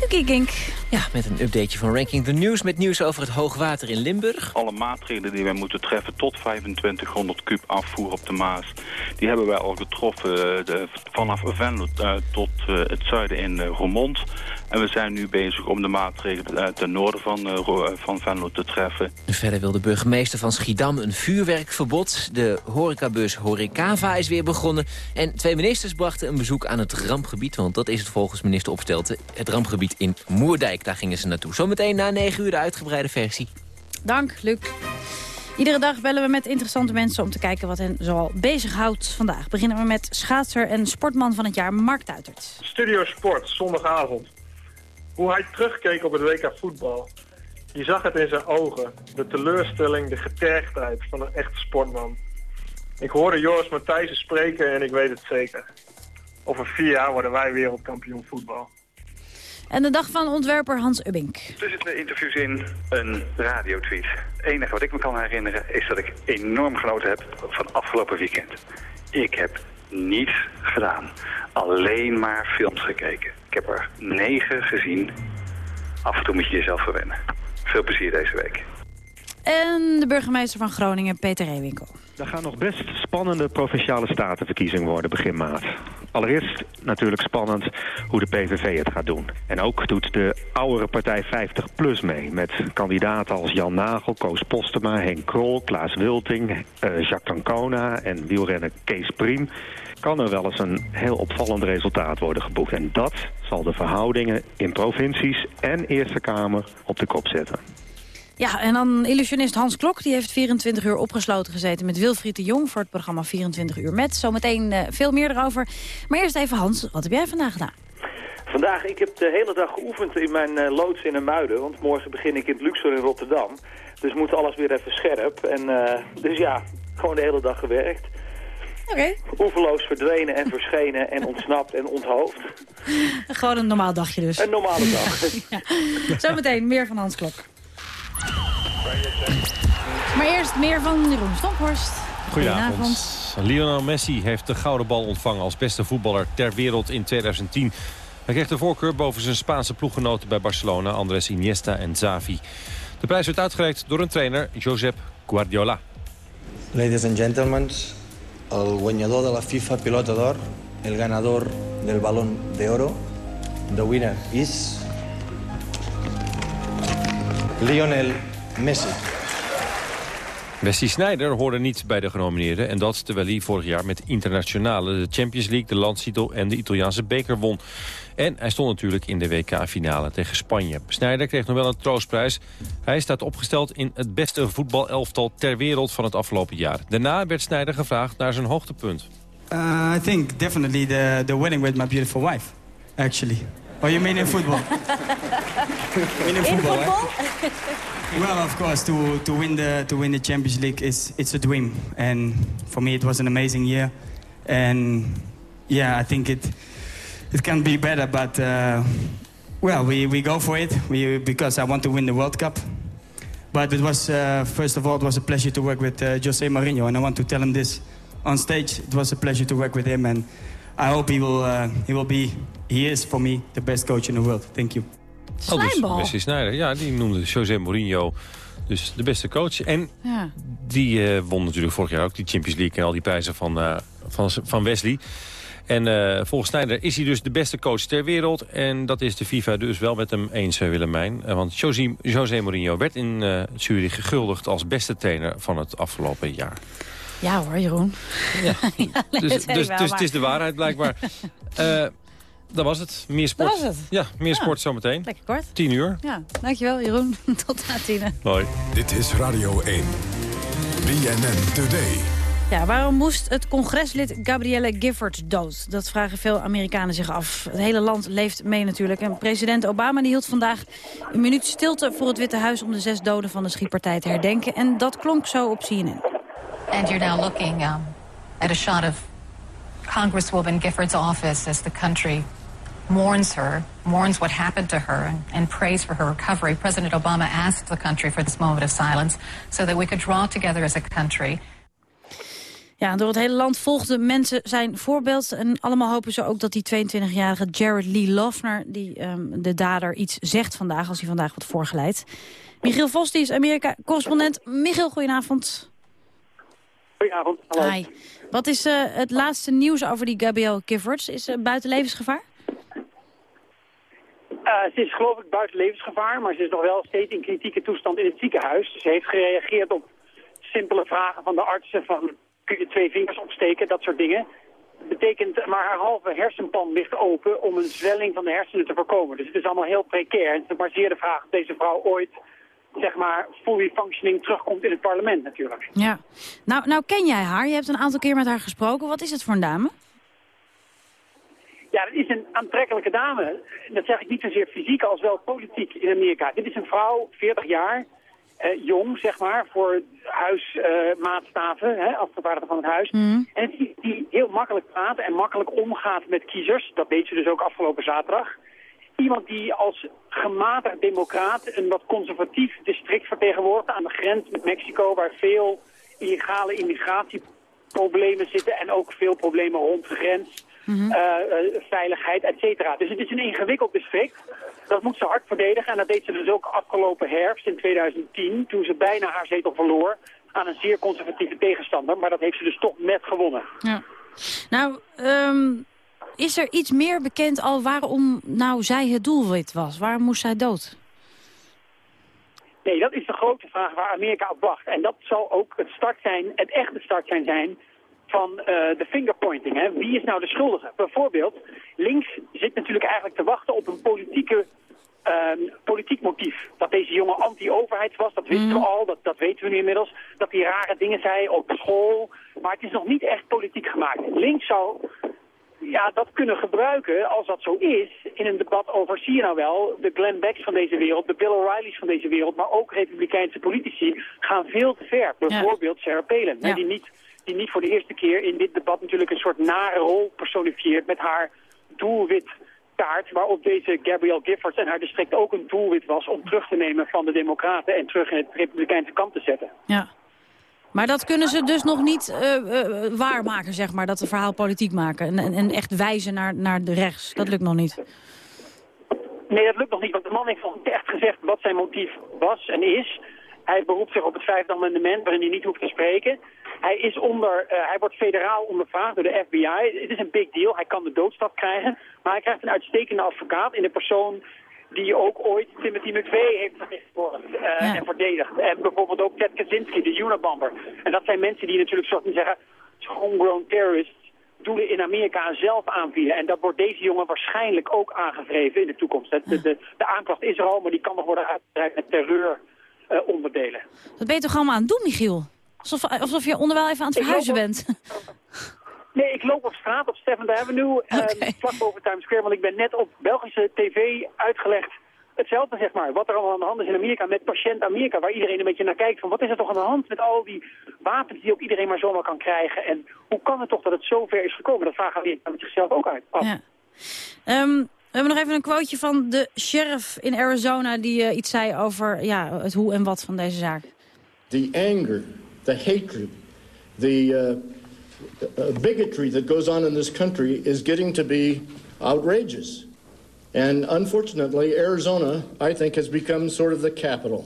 Lucky Gink. Ja, met een updateje van Ranking the News met nieuws over het hoogwater in Limburg. Alle maatregelen die wij moeten treffen tot 2500 kub afvoer op de Maas... die hebben wij al getroffen eh, de, vanaf Venlo uh, tot uh, het zuiden in Roermond. En we zijn nu bezig om de maatregelen ten noorden van, van Venlo te treffen. Verder wil de burgemeester van Schiedam een vuurwerkverbod. De horecabus Horecava is weer begonnen. En twee ministers brachten een bezoek aan het rampgebied... want dat is het volgens minister Opstelten, het rampgebied in Moerdijk. Daar gingen ze naartoe. Zometeen na 9 uur de uitgebreide versie. Dank, Luc. Iedere dag bellen we met interessante mensen om te kijken wat hen zoal bezighoudt vandaag. Beginnen we met schaatser en sportman van het jaar Mark Tuitert. Studio Sport, zondagavond. Hoe hij terugkeek op het WK voetbal. Je zag het in zijn ogen. De teleurstelling, de getergdheid van een echte sportman. Ik hoorde Joris Matthijssen spreken en ik weet het zeker. Over vier jaar worden wij wereldkampioen voetbal. En de dag van ontwerper Hans Ubbink. Tussen de interviews in een radiotweet. Het enige wat ik me kan herinneren is dat ik enorm genoten heb van afgelopen weekend. Ik heb niets gedaan. Alleen maar films gekeken. Ik heb er negen gezien. Af en toe moet je jezelf verwennen. Veel plezier deze week. En de burgemeester van Groningen, Peter Reewinkel. Er gaan nog best spannende provinciale statenverkiezingen worden begin maart. Allereerst natuurlijk spannend hoe de PVV het gaat doen. En ook doet de oudere partij 50PLUS mee... met kandidaten als Jan Nagel, Koos Postema, Henk Krol, Klaas Wilting... Uh, Jacques Tancona en wielrenner Kees Priem... kan er wel eens een heel opvallend resultaat worden geboekt. En dat zal de verhoudingen in provincies en Eerste Kamer op de kop zetten. Ja, en dan illusionist Hans Klok. Die heeft 24 uur opgesloten gezeten met Wilfried de Jong... voor het programma 24 uur met. Zometeen uh, veel meer erover. Maar eerst even Hans, wat heb jij vandaag gedaan? Vandaag, ik heb de hele dag geoefend in mijn uh, loods in een muiden. Want morgen begin ik in het Luxor in Rotterdam. Dus moet alles weer even scherp. En, uh, dus ja, gewoon de hele dag gewerkt. Oké. Okay. Oeverloos verdwenen en verschenen en ontsnapt en onthoofd. Gewoon een normaal dagje dus. Een normale dag. ja. Zometeen meer van Hans Klok. Maar eerst meer van Jeroen Stomphorst. Goedenavond. Lionel Messi heeft de gouden bal ontvangen als beste voetballer ter wereld in 2010. Hij kreeg de voorkeur boven zijn Spaanse ploeggenoten bij Barcelona, Andres Iniesta en Xavi. De prijs werd uitgereikt door een trainer, Josep Guardiola. Ladies and gentlemen, el guanyador de la FIFA Pilota d'Or, el ganador del Balón de Oro, the winner is Lionel Messi. Wesley Sneijder hoorde niet bij de genomineerden. En dat terwijl hij vorig jaar met internationale de Champions League, de landstitel en de Italiaanse beker won. En hij stond natuurlijk in de WK-finale tegen Spanje. Sneijder kreeg nog wel een troostprijs. Hij staat opgesteld in het beste voetbalelftal ter wereld van het afgelopen jaar. Daarna werd Sneijder gevraagd naar zijn hoogtepunt. Uh, I think definitely the, the wedding with my beautiful wife, actually. Oh, you mean in football? in, in football, football? Well, of course, to, to win the to win the Champions League is it's a dream, and for me it was an amazing year, and yeah, I think it it can be better, but uh, well, we, we go for it we, because I want to win the World Cup. But it was uh, first of all it was a pleasure to work with uh, Jose Mourinho, and I want to tell him this on stage. It was a pleasure to work with him, and I hope he will uh, he will be he is for me the best coach in the world. Thank you. Oh, dus Wesley Sneijder, ja, die noemde José Mourinho dus de beste coach. En ja. die uh, won natuurlijk vorig jaar ook die Champions League... en al die prijzen van, uh, van, van Wesley. En uh, volgens Sneijder is hij dus de beste coach ter wereld. En dat is de FIFA dus wel met hem eens, Willemijn. want José, José Mourinho werd in Zurich geguldigd als beste trainer van het afgelopen jaar. Ja hoor, Jeroen. Ja. ja dus, dus, dus het is de waarheid blijkbaar. Dat was het. Meer sport. Dat was het. Ja, meer sport zometeen. Lekker kort. 10 uur. Ja, dankjewel Jeroen. Tot na tien. Hoi. Dit is Radio 1. BNN Today. Ja, waarom moest het congreslid Gabrielle Giffords dood? Dat vragen veel Amerikanen zich af. Het hele land leeft mee natuurlijk. En president Obama die hield vandaag een minuut stilte voor het Witte Huis... om de zes doden van de schietpartij te herdenken. En dat klonk zo op CNN. And you're now looking um, at a shot of Congresswoman Gifford's office as the country mourns her, mourns what happened to her, and, and, prays for her recovery. President Obama asked the country for this moment of silence so that we could draw together as a country. Ja, door het hele land volgden mensen zijn voorbeeld. En allemaal hopen ze ook dat die 22-jarige Jared Lee Lofner... die um, de dader iets zegt vandaag, als hij vandaag wordt voorgeleid. Michiel Vos, is Amerika-correspondent. Michiel, goedenavond. Goedenavond, hallo. Hi. Wat is uh, het laatste nieuws over die Gabrielle Giffords? Is ze buiten levensgevaar? Uh, ze is geloof ik buiten levensgevaar, maar ze is nog wel steeds in kritieke toestand in het ziekenhuis. Ze heeft gereageerd op simpele vragen van de artsen van kun je twee vingers opsteken, dat soort dingen. Dat betekent, maar haar halve hersenpan ligt open om een zwelling van de hersenen te voorkomen. Dus het is allemaal heel precair. En het is maar zeer de vraag of deze vrouw ooit zeg maar, fully functioning terugkomt in het parlement natuurlijk. Ja. Nou, nou ken jij haar. Je hebt een aantal keer met haar gesproken. Wat is het voor een dame? Ja, dat is een aantrekkelijke dame. Dat zeg ik niet zozeer fysiek als wel politiek in Amerika. Dit is een vrouw, 40 jaar, eh, jong zeg maar, voor huismaatstaven, uh, afgevaardigde van het huis. Mm. En die, die heel makkelijk praat en makkelijk omgaat met kiezers. Dat deed ze dus ook afgelopen zaterdag. Iemand die als gematigd democraat een wat conservatief district vertegenwoordigt aan de grens met Mexico, waar veel illegale immigratieproblemen zitten en ook veel problemen rond de grens. Mhm. uh, uh, veiligheid, et cetera. Dus het is een ingewikkeld district. Dat moet ze hard verdedigen. En dat deed ze dus ook afgelopen herfst in 2010... toen ze bijna haar zetel verloor aan een zeer conservatieve tegenstander. Maar dat heeft ze dus toch net gewonnen. Ja. Nou, um, is er iets meer bekend al waarom nou zij het doelwit was? Waarom moest zij dood? Nee, dat is de grote vraag waar Amerika op wacht. En dat zal ook het start zijn, het echte start zijn, zijn van uh, de fingerpointing. Hè. Wie is nou de schuldige? Bijvoorbeeld, links zit natuurlijk eigenlijk te wachten op een politieke ehm, politiek motief. Dat deze jongen anti-overheid was, dat wisten we al, dat, dat weten we nu inmiddels. Dat hij rare dingen zei op school. Maar het is nog niet echt politiek gemaakt. Links zou ja, dat kunnen gebruiken, als dat zo is, in een debat over, zie je nou wel, de Glenn Becks van deze wereld, de Bill O'Reillys van deze wereld, maar ook republikeinse politici gaan veel te ver. Bijvoorbeeld Sarah Palin, die, niet, die niet voor de eerste keer in dit debat natuurlijk een soort nare rol personifieert met haar doelwit kaart waarop deze Gabrielle Giffords en haar district ook een doelwit was om terug te nemen van de democraten en terug in het republikeinse kamp te zetten. Ja. Maar dat kunnen ze dus nog niet uh, uh, waarmaken, zeg maar, dat ze verhaal politiek maken. En, en, echt wijzen naar, naar de rechts. Dat lukt nog niet. Nee, dat lukt nog niet, want de man heeft echt gezegd wat zijn motief was en is. Hij beroept zich op het vijfde amendement waarin hij niet hoeft te spreken. Hij, is onder, uh, hij wordt federaal ondervraagd door de FBI. Het is een big deal. Hij kan de doodstraf krijgen. Maar hij krijgt een uitstekende advocaat in de persoon die ook ooit Timothy McVeigh heeft vertegenwoordigd uh, en verdedigd. En bijvoorbeeld ook Ted Kaczynski, de Unabomber. En dat zijn mensen die natuurlijk, zoals zeggen, homegrown terrorists doelen in Amerika zelf aanvielen. En dat wordt deze jongen waarschijnlijk ook aangevreven in de toekomst. De, de, de aanklacht is er al, maar die kan nog worden uitgebreid met terreuronderdelen. Uh, Wat ben je toch allemaal aan het doen, Michiel? Alsof, alsof je onderwijl even aan het verhuizen bent. Nee, ik loop op straat op Stephen Avenue, okay. uh, vlak boven Times Square, want ik ben net op Belgische tv uitgelegd hetzelfde, zeg maar. Wat er allemaal aan de hand is in Amerika met patiënt Amerika, waar iedereen een beetje naar kijkt van wat is er toch aan de hand met al die wapens die ook iedereen maar zomaar kan krijgen. En hoe kan het toch dat het zo ver is gekomen? Dat vragen we met zichzelf ook uit. Ja. Um, we hebben nog even een quoteje van de sheriff in Arizona die uh, iets zei over ja, het hoe en wat van deze zaak. The anger, the hatred, the uh, bigotry that goes on in this country is getting to be outrageous. And unfortunately, Arizona, I think, has become sort of the capital.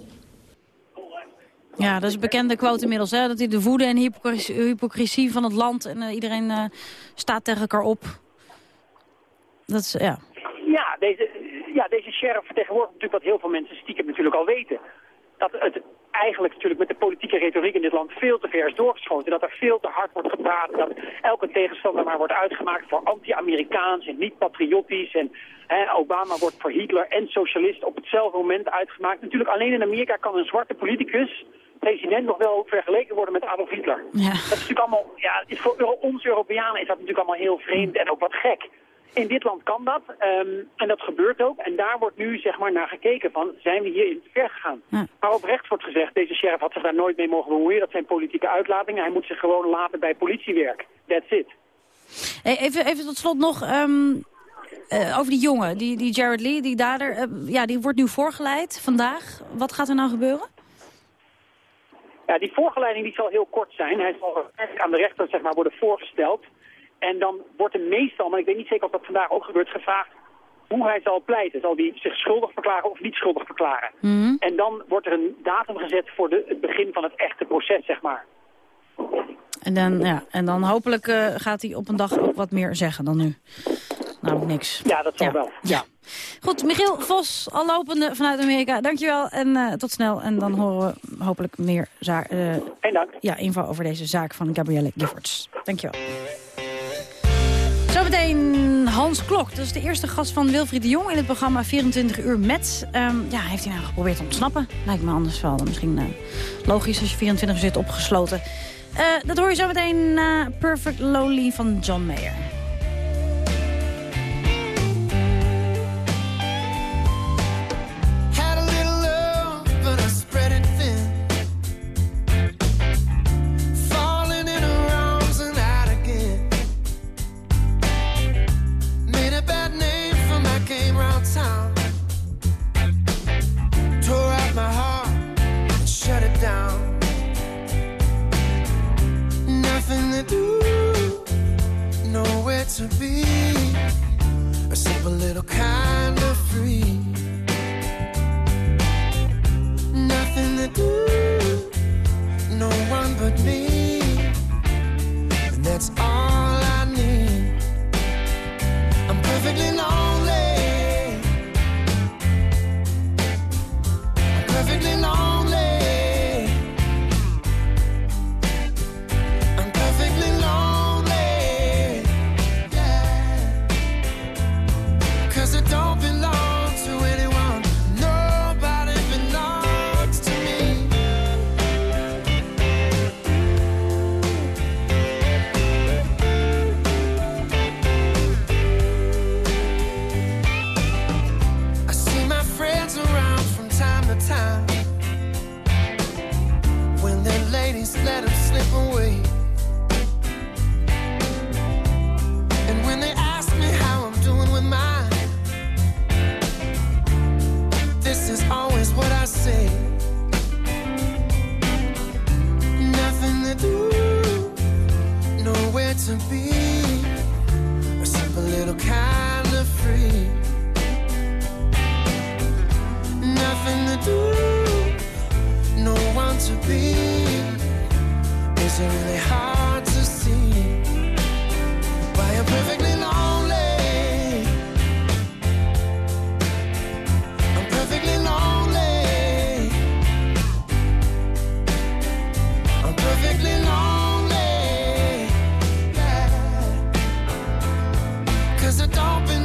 Ja, dat is een bekende quote inmiddels. Hè? Dat hij de woede en hypocrisie, hypocrisie van het land en uh, iedereen uh, staat tegen elkaar op. Dat is, ja. Ja, deze, ja, deze sheriff vertegenwoordigt natuurlijk wat heel veel mensen stiekem natuurlijk al weten. Dat het eigenlijk natuurlijk met de politieke retoriek in dit land veel te ver is doorgeschoten. Dat er veel te hard wordt gepraat. Dat elke tegenstander maar wordt uitgemaakt voor anti-Amerikaans en niet patriotisch. En hè, Obama wordt voor Hitler en socialist op hetzelfde moment uitgemaakt. Natuurlijk alleen in Amerika kan een zwarte politicus president nog wel vergeleken worden met Adolf Hitler. Ja. Dat is natuurlijk allemaal, ja, is voor ons Europeanen is dat natuurlijk allemaal heel vreemd en ook wat gek. In dit land kan dat um, en dat gebeurt ook. En daar wordt nu zeg maar naar gekeken van, zijn we hierin te ver gegaan? Ja. Maar oprecht wordt gezegd, deze sheriff had zich daar nooit mee mogen bemoeien. Dat zijn politieke uitlatingen. Hij moet zich gewoon laten bij politiewerk. That's it. Hey, even, even tot slot nog um, uh, over die jongen, die, die Jared Lee, die dader. Uh, ja, die wordt nu voorgeleid vandaag. Wat gaat er nou gebeuren? Ja, die voorgeleiding die zal heel kort zijn. Hij zal aan de rechter zeg maar, worden voorgesteld. En dan wordt er meestal, maar ik weet niet zeker of dat vandaag ook gebeurt, gevraagd hoe hij zal pleiten. Zal hij zich schuldig verklaren of niet schuldig verklaren? Mm -hmm. En dan wordt er een datum gezet voor de, het begin van het echte proces, zeg maar. En dan, ja, en dan hopelijk uh, gaat hij op een dag ook wat meer zeggen dan nu. Namelijk niks. Ja, dat zal ja. wel. Ja. Goed, Michiel Vos, al lopende vanuit Amerika. Dankjewel en uh, tot snel. En dan horen we hopelijk meer uh, en dank. Ja, info over deze zaak van Gabrielle Giffords. Dankjewel. Hans Klok. Dat is de eerste gast van Wilfried de Jong in het programma 24 uur met. Um, ja, heeft hij nou geprobeerd te ontsnappen? Lijkt me anders wel. Misschien uh, logisch als je 24 uur zit opgesloten. Uh, dat hoor je zometeen na uh, Perfect Lonely van John Mayer. To be little kind of free. Nothing to do, no one but me, and that's all I need. I'm perfectly lonely.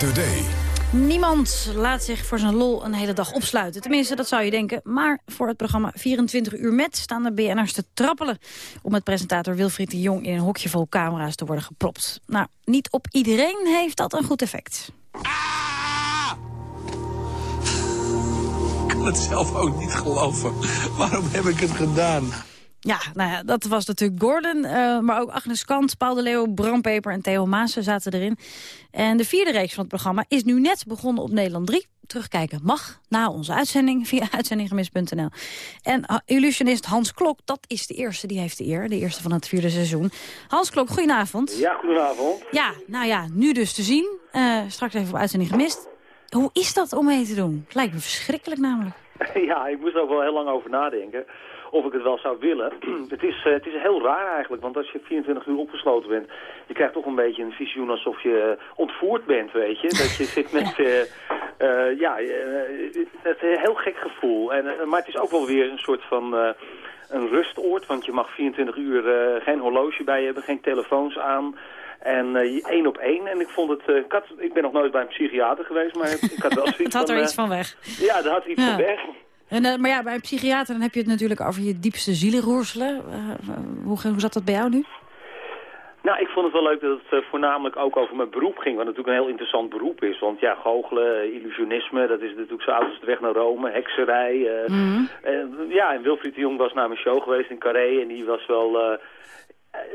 Today. Niemand laat zich voor zijn lol een hele dag opsluiten. Tenminste, dat zou je denken. Maar voor het programma 24 uur met staan de BN'ers te trappelen... om met presentator Wilfried de Jong in een hokje vol camera's te worden gepropt. Nou, niet op iedereen heeft dat een goed effect. Ik kan het zelf ook niet geloven. Waarom heb ik het gedaan? Ja, nou ja, dat was natuurlijk Gordon. eh, maar ook Agnes Kant, Paul de Leeuw, Bram Peper en Theo Maassen zaten erin. En de vierde reeks van het programma is nu net begonnen op Nederland 3. Terugkijken mag na onze uitzending via uitzendinggemis.nl. En illusionist Hans Klok, dat is de eerste, die heeft de eer. De eerste van het vierde seizoen. Hans Klok, goedenavond. Ja, goedenavond. Ja, nou ja, nu dus te zien. Eh, straks even op uitzending gemist. Hoe is dat om mee te doen? Het lijkt me verschrikkelijk namelijk. Ja, ik moest er ook wel heel lang over nadenken of ik het wel zou willen. het, is, eh, het is heel raar eigenlijk, want als je 24 uur opgesloten bent... je krijgt toch een beetje een visioen alsof je eh, ontvoerd bent, weet je. Dat je zit met... ja, eh, het is een heel gek gevoel. En, maar het is ook wel weer een soort van... een rustoord, want je mag 24 uur geen horloge bij je hebben, geen telefoons aan... En je- één op één. En ik vond het... ik, had, ik ben nog nooit bij een psychiater geweest, maar ik had wel zoiets Het had er van... iets van weg. Ja, daar had iets Ja. van weg. En, eh, maar ja, bij een psychiater dan heb je het natuurlijk over je diepste zielenroerselen. Eh, hoe, hoe zat dat bij jou nu? Nou, ik vond het wel leuk dat het eh, voornamelijk ook over mijn beroep ging. Wat natuurlijk een heel interessant beroep is. Want ja, goochelen, eh, illusionisme, dat is natuurlijk zo oud als de weg naar Rome. Hekserij. eh, Mhm. eh, ja, en Wilfried de Jong was naar mijn show geweest in Carré. En die was wel... eh, eh,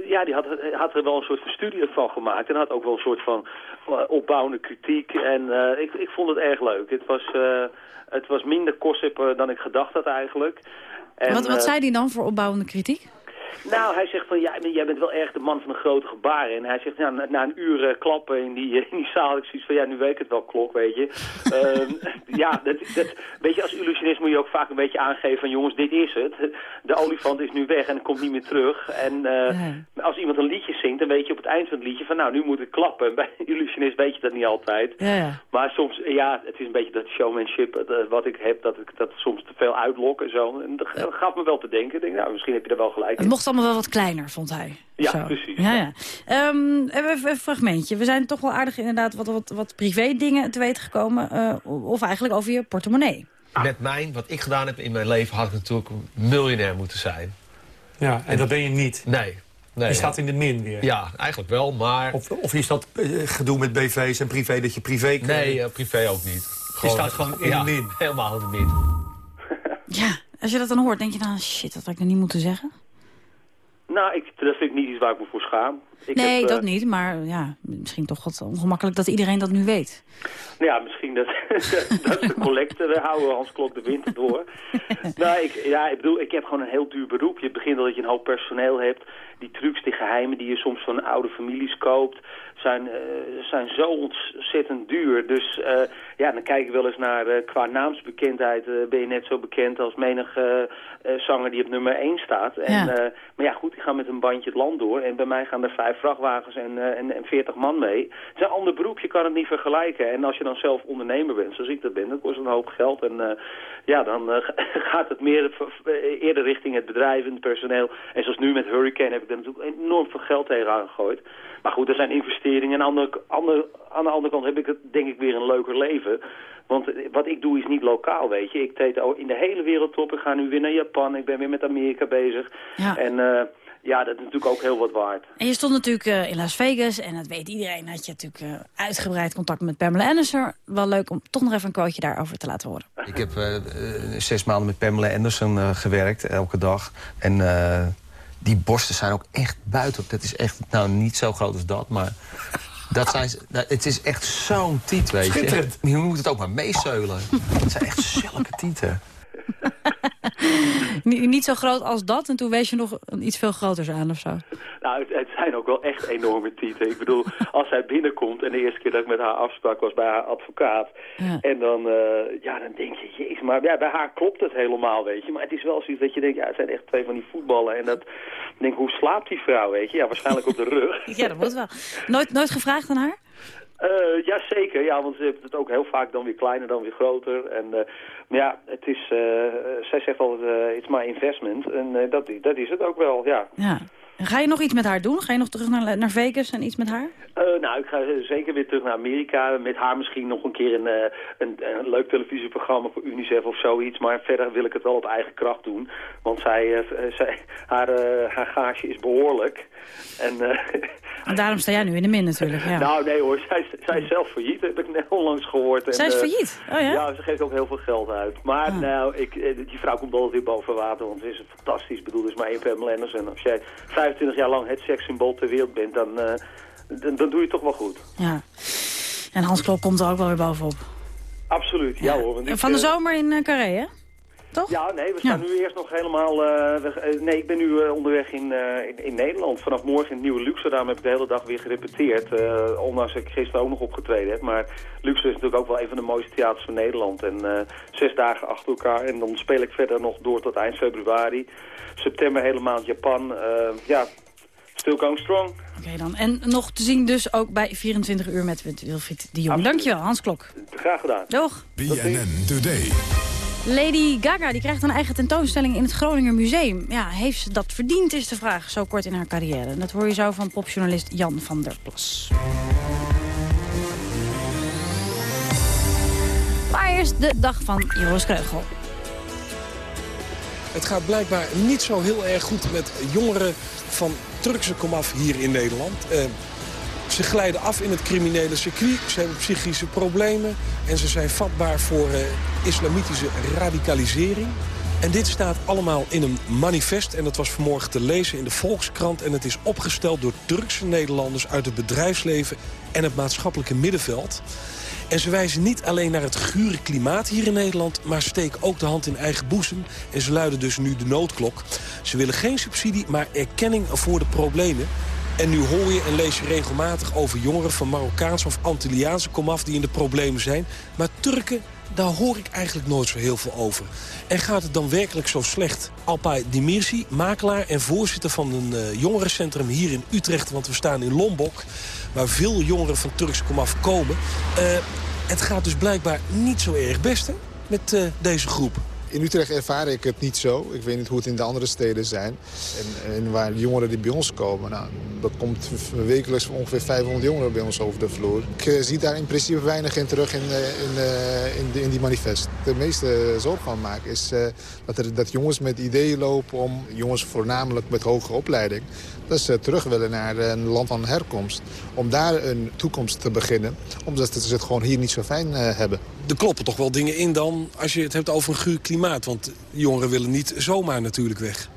ja, die had, had er wel een soort van studie van gemaakt. En had ook wel een soort van eh, opbouwende kritiek. En eh, ik, ik vond het erg leuk. Het was, eh, het was minder kossip eh, dan ik gedacht had eigenlijk. En, wat wat eh, zei hij dan voor opbouwende kritiek? Nou, hij zegt van, ja, jij bent wel erg de man van de grote gebaren. En hij zegt, ja, na, na een uur eh, klappen in die, in die zaal, ik zoiets van, ja, nu weet ik het wel, klok, weet je. Ehm, ja, dat, dat, weet je, als illusionist moet je ook vaak een beetje aangeven van, jongens, dit is het. De olifant is nu weg en komt niet meer terug. En eh, als iemand een liedje zingt, dan weet je op het eind van het liedje van, nou, nu moet ik klappen. En bij een illusionist weet je dat niet altijd. Ja, ja. Maar soms, ja, het is een beetje dat showmanship eh, wat ik heb, dat ik dat soms te veel uitlok en zo. En dat gaf me wel te denken. Ik denk, nou, misschien heb je er wel gelijk in. Mocht allemaal wel wat kleiner, vond hij. Ja, Zo. precies. Ja, ja. Ehm, even even een fragmentje. We zijn toch wel aardig inderdaad wat, wat, wat privé dingen te weten gekomen. eh, of eigenlijk over je portemonnee. Met mijn, wat ik gedaan heb in mijn leven, had ik natuurlijk miljonair moeten zijn. Ja, en dat ben je niet. Nee. nee je staat in de min weer. Ja, eigenlijk wel, maar... Of, of is dat eh, gedoe met BV's en privé, dat je privé... Nee, eh, privé ook niet. Je staat gewoon in ja, de min. helemaal in de min. Ja, als je dat dan hoort, denk je dan... shit, dat had ik nog niet moeten zeggen? Nou, ik, dat vind ik niet iets waar ik me voor schaam. Ik nee, heb, eh, dat niet. Maar ja, misschien toch wat ongemakkelijk dat iedereen dat nu weet. Nou ja, misschien dat, dat de collecte. We houden Hans Klok de winter door. nou, ik, ja, ik bedoel, ik heb gewoon een heel duur beroep. Je begint al dat je een hoop personeel hebt. Die trucs, die geheimen die je soms van oude families koopt... zijn, eh, zijn zo ontzettend duur. Dus eh, ja, dan kijk ik wel eens naar... eh, qua naamsbekendheid ben je net zo bekend als menig eh, zanger die op nummer 1 staat. En, Ja. maar ja, goed, die gaan met een bandje het land door. En bij mij gaan er vijf vrachtwagens en, en, en 40 man mee. Het is een ander beroep, je kan het niet vergelijken. En als je dan zelf ondernemer bent, zoals ik dat ben, dan kost het een hoop geld. En ja, dan gaat het meer eerder richting het bedrijf en het personeel. En zoals nu met Hurricane heb ik er natuurlijk enorm veel geld tegenaan gegooid. Maar goed, er zijn investeringen. En aan de, andere, aan de andere kant heb ik het denk ik weer een leuker leven. Want wat ik doe is niet lokaal, weet je. Ik treed in de hele wereld top. Ik ga nu weer naar Japan. Ik ben weer met Amerika bezig. Ja. En eh, ja, dat is natuurlijk ook heel wat waard. En je stond natuurlijk eh, in Las Vegas en dat weet iedereen. Had je natuurlijk eh, uitgebreid contact met Pamela Anderson. Wel leuk om toch nog even een quoteje daarover te laten horen. Ik heb zes maanden met Pamela Anderson eh, gewerkt, elke dag. En eh, die borsten zijn ook echt buiten. Dat is echt, nou, niet zo groot als dat, maar... Dat zijn, nou, het is echt zo'n tiet, weet je. Je moet het ook maar meeseulen. Het zijn echt zulke tieten. Ni- niet zo groot als dat en toen wees je nog iets veel groters aan of zo. Nou, het, het zijn ook wel echt enorme tieten. Ik bedoel, als zij binnenkomt en de eerste keer dat ik met haar afsprak was bij haar advocaat. Ja. En dan, eh, ja, dan denk je, jezus, maar ja, bij haar klopt het helemaal, weet je. Maar het is wel zoiets dat je denkt, ja, het zijn echt twee van die voetballen. En dat, ik denk, hoe slaapt die vrouw, weet je? Ja, waarschijnlijk op de rug. Ja, dat moet wel. Nooit, nooit gevraagd aan haar? Eh ja, zeker. Ja, want ze heeft het ook heel vaak dan weer kleiner, dan weer groter. En, eh, maar ja, het is, eh, zij zegt altijd, it's my investment. En dat, dat is het ook wel, ja. Ja. Ga je nog iets met haar doen? Ga je nog terug naar, naar Vegas en iets met haar? Eh, nou, ik ga zeker weer terug naar Amerika. Met haar misschien nog een keer een, eh, een, een leuk televisieprogramma voor UNICEF of zoiets. Maar verder wil ik het wel op eigen kracht doen. Want zij, eh, zij, haar, eh, haar gage is behoorlijk. En, En daarom sta jij nu in de min natuurlijk. Ja. Nou, nee hoor. Zij, zij is zelf failliet, heb ik net onlangs gehoord. En, Zij is failliet? Oh ja? Ja, ze geeft ook heel veel geld uit. Maar nou, ik, die vrouw komt altijd weer boven water, want ze is fantastisch. Ik bedoel, is maar één Pamela Anderson. Als jij 25 jaar lang het sekssymbool ter wereld bent, dan, eh, dan, dan doe je het toch wel goed. ja. En Hans Klok komt er ook wel weer bovenop. Absoluut, ja, hoor. want ik, Van de eh, zomer in eh, Carré, hè? Toch? Ja, nee, we staan nu eerst nog helemaal... eh, we- eh, nee, ik ben nu eh, onderweg in, eh, in, in Nederland. Vanaf morgen in het nieuwe Luxor. Daarom heb ik de hele dag weer gerepeteerd. eh, ondanks dat ik gisteren ook nog opgetreden heb. Maar Luxor is natuurlijk ook wel een van de mooiste theaters van Nederland. En eh, zes dagen achter elkaar. En dan speel ik verder nog door tot eind februari. September hele maand Japan. Eh, ja, still going strong. Oké dan. En nog te zien dus ook bij 24 uur met Wilfried de Jong. Dankjewel, Hans Klok. Graag gedaan. Doeg. BNN Today. Lady Gaga die krijgt een eigen tentoonstelling in het Groninger Museum. Ja, heeft ze dat verdiend is de vraag, zo kort in haar carrière. Dat hoor je zo van popjournalist Jan van der Plas. Maar eerst de dag van Joris Kreugel. Het gaat blijkbaar niet zo heel erg goed met jongeren van Turkse komaf hier in Nederland. Eh, ze glijden af in het criminele circuit, ze hebben psychische problemen... en ze zijn vatbaar voor eh, islamitische radicalisering. En dit staat allemaal in een manifest en dat was vanmorgen te lezen in de Volkskrant... en het is opgesteld door Turkse Nederlanders uit het bedrijfsleven en het maatschappelijke middenveld... En ze wijzen niet alleen naar het gure klimaat hier in Nederland... maar steken ook de hand in eigen boezem. En ze luiden dus nu de noodklok. Ze willen geen subsidie, maar erkenning voor de problemen. En nu hoor je en lees je regelmatig over jongeren van Marokkaanse of Antilliaanse komaf... die in de problemen zijn. Maar Turken, daar hoor ik eigenlijk nooit zo heel veel over. En gaat het dan werkelijk zo slecht? Alpay Demirci, makelaar en voorzitter van een eh, jongerencentrum hier in Utrecht... want we staan in Lombok, waar veel jongeren van Turkse komaf komen... Eh, het gaat dus blijkbaar niet zo erg best met eh, deze groep. In Utrecht ervaar ik het niet zo. Ik weet niet hoe het in de andere steden zijn. En, en waar jongeren die bij ons komen, nou, dat komt wekelijks ongeveer 500 jongeren bij ons over de vloer. Ik eh, zie daar in principe weinig in terug in, eh, in, eh, in, in die manifest. De meeste zorg van maak is dat, er, dat jongens met ideeën lopen om, jongens voornamelijk met hogere opleiding, dat ze terug willen naar een land van herkomst. Om daar een toekomst te beginnen, omdat ze het gewoon hier niet zo fijn eh, hebben. Er kloppen toch wel dingen in dan als je het hebt over een guur klimaat. Want jongeren willen niet zomaar natuurlijk weg.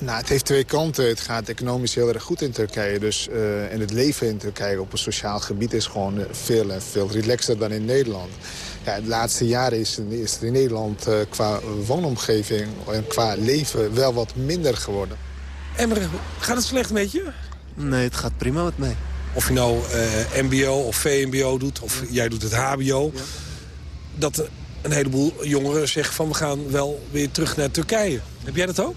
Nou, het heeft twee kanten. Het gaat economisch heel erg goed in Turkije. Dus, eh, en het leven in Turkije op een sociaal gebied is gewoon eh, veel en veel relaxer dan in Nederland. Ja, de laatste jaren is, is er in Nederland qua woonomgeving en qua leven wel wat minder geworden. Emre, gaat het slecht met je? Nee, het gaat prima met mij. Of je nou eh, mbo of vmbo doet, of jij doet het hbo. Dat een heleboel jongeren zeggen van we gaan wel weer terug naar Turkije. Heb jij dat ook?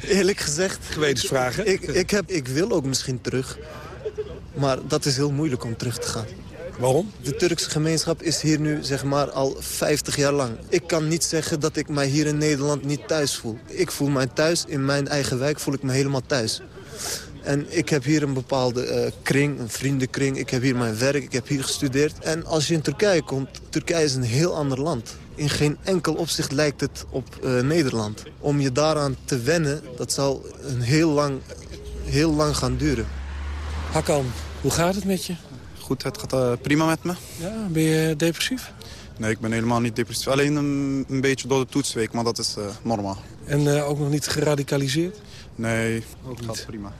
Eerlijk gezegd... Gewetensvragen. Ik, ik, heb, ik wil ook misschien terug. Maar dat is heel moeilijk om terug te gaan. Waarom? De Turkse gemeenschap is hier nu zeg maar al 50 jaar lang. Ik kan niet zeggen dat ik mij hier in Nederland niet thuis voel. Ik voel mij thuis, in mijn eigen wijk voel ik me helemaal thuis. En ik heb hier een bepaalde eh, kring, een vriendenkring. Ik heb hier mijn werk, ik heb hier gestudeerd. En als je in Turkije komt, Turkije is een heel ander land. In geen enkel opzicht lijkt het op eh, Nederland. Om je daaraan te wennen, dat zal een heel lang, heel lang gaan duren. Hakan, hoe gaat het met je? Goed, het gaat prima met me. Ja, ben je depressief? Nee, ik ben helemaal niet depressief. Alleen een, een beetje door de toetsweek, maar dat is eh, normaal. En eh, ook nog niet geradicaliseerd? Nee, Ook het gaat niet. prima.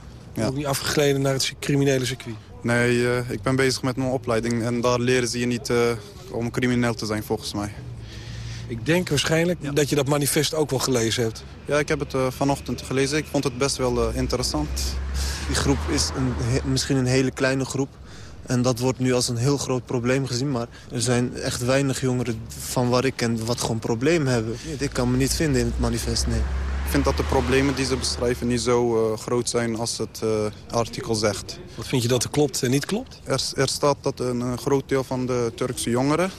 Ook niet afgegleden naar het criminele circuit? Nee, eh, ik ben bezig met mijn opleiding en daar leren ze je niet om crimineel te zijn volgens mij. Ik denk waarschijnlijk dat je dat manifest ook wel gelezen hebt. Ja, ik heb het vanochtend gelezen. Ik vond het best wel interessant. Die groep is een, he- misschien een hele kleine groep. En dat wordt nu als een heel groot probleem gezien. Maar er zijn echt weinig jongeren van waar ik ken wat gewoon problemen hebben. Ik kan me niet vinden in het manifest, nee. Ik vind dat de problemen die ze beschrijven niet zo eh, groot zijn als het eh, artikel zegt. Wat vind je dat er klopt en niet klopt? Er, er staat dat een, eh, groot deel van de Turkse jongeren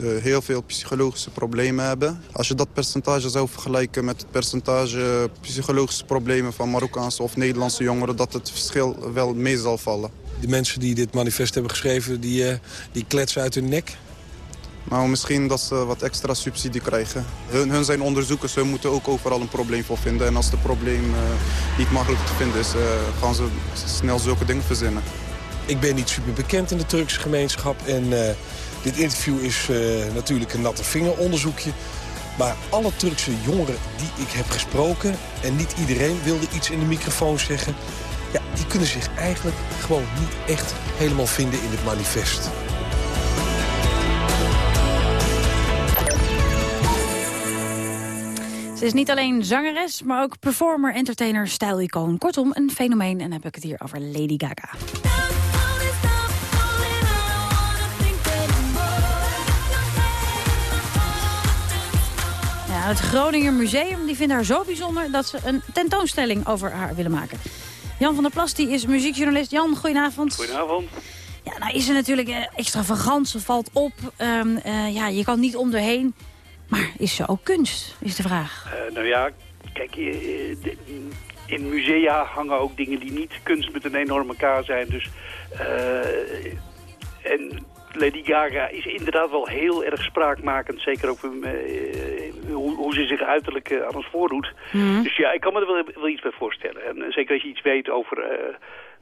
eh, heel veel psychologische problemen hebben. Als je dat percentage zou vergelijken met het percentage psychologische problemen van Marokkaanse of Nederlandse jongeren, dat het verschil wel mee zal vallen. De mensen die dit manifest hebben geschreven, die, eh, die kletsen uit hun nek. Maar misschien dat ze wat extra subsidie krijgen. Hun, hun zijn onderzoekers, hun moeten ook overal een probleem voor vinden. En als het probleem eh, niet makkelijk te vinden is, eh, gaan ze snel zulke dingen verzinnen. Ik ben niet super bekend in de Turkse gemeenschap. En dit interview is natuurlijk een natte vingeronderzoekje. Maar alle Turkse jongeren die ik heb gesproken... en niet iedereen wilde iets in de microfoon zeggen... Ja, die kunnen zich eigenlijk gewoon niet echt helemaal vinden in het manifest. Ze is niet alleen zangeres, maar ook performer, entertainer, stijlicoon. Kortom, een fenomeen en heb ik het hier over Lady Gaga. Ja, het Groninger Museum die vindt haar zo bijzonder... dat ze een tentoonstelling over haar willen maken. Jan van der Plas die is muziekjournalist. Jan, goedenavond. Goedenavond. Ja, nou is ze natuurlijk eh, extravagant, ze valt op. Ehm, eh, ja, je kan niet om haar heen. Maar is ze ook kunst, is de vraag. Eh, nou ja, kijk, in musea hangen ook dingen die niet kunst met een enorme K zijn. Dus, en Lady Gaga is inderdaad wel heel erg spraakmakend. Zeker ook eh, hoe, hoe ze zich uiterlijk eh, aan ons voordoet. Dus ja, ik kan me er wel, wel iets bij voorstellen. En eh, zeker als je iets weet over...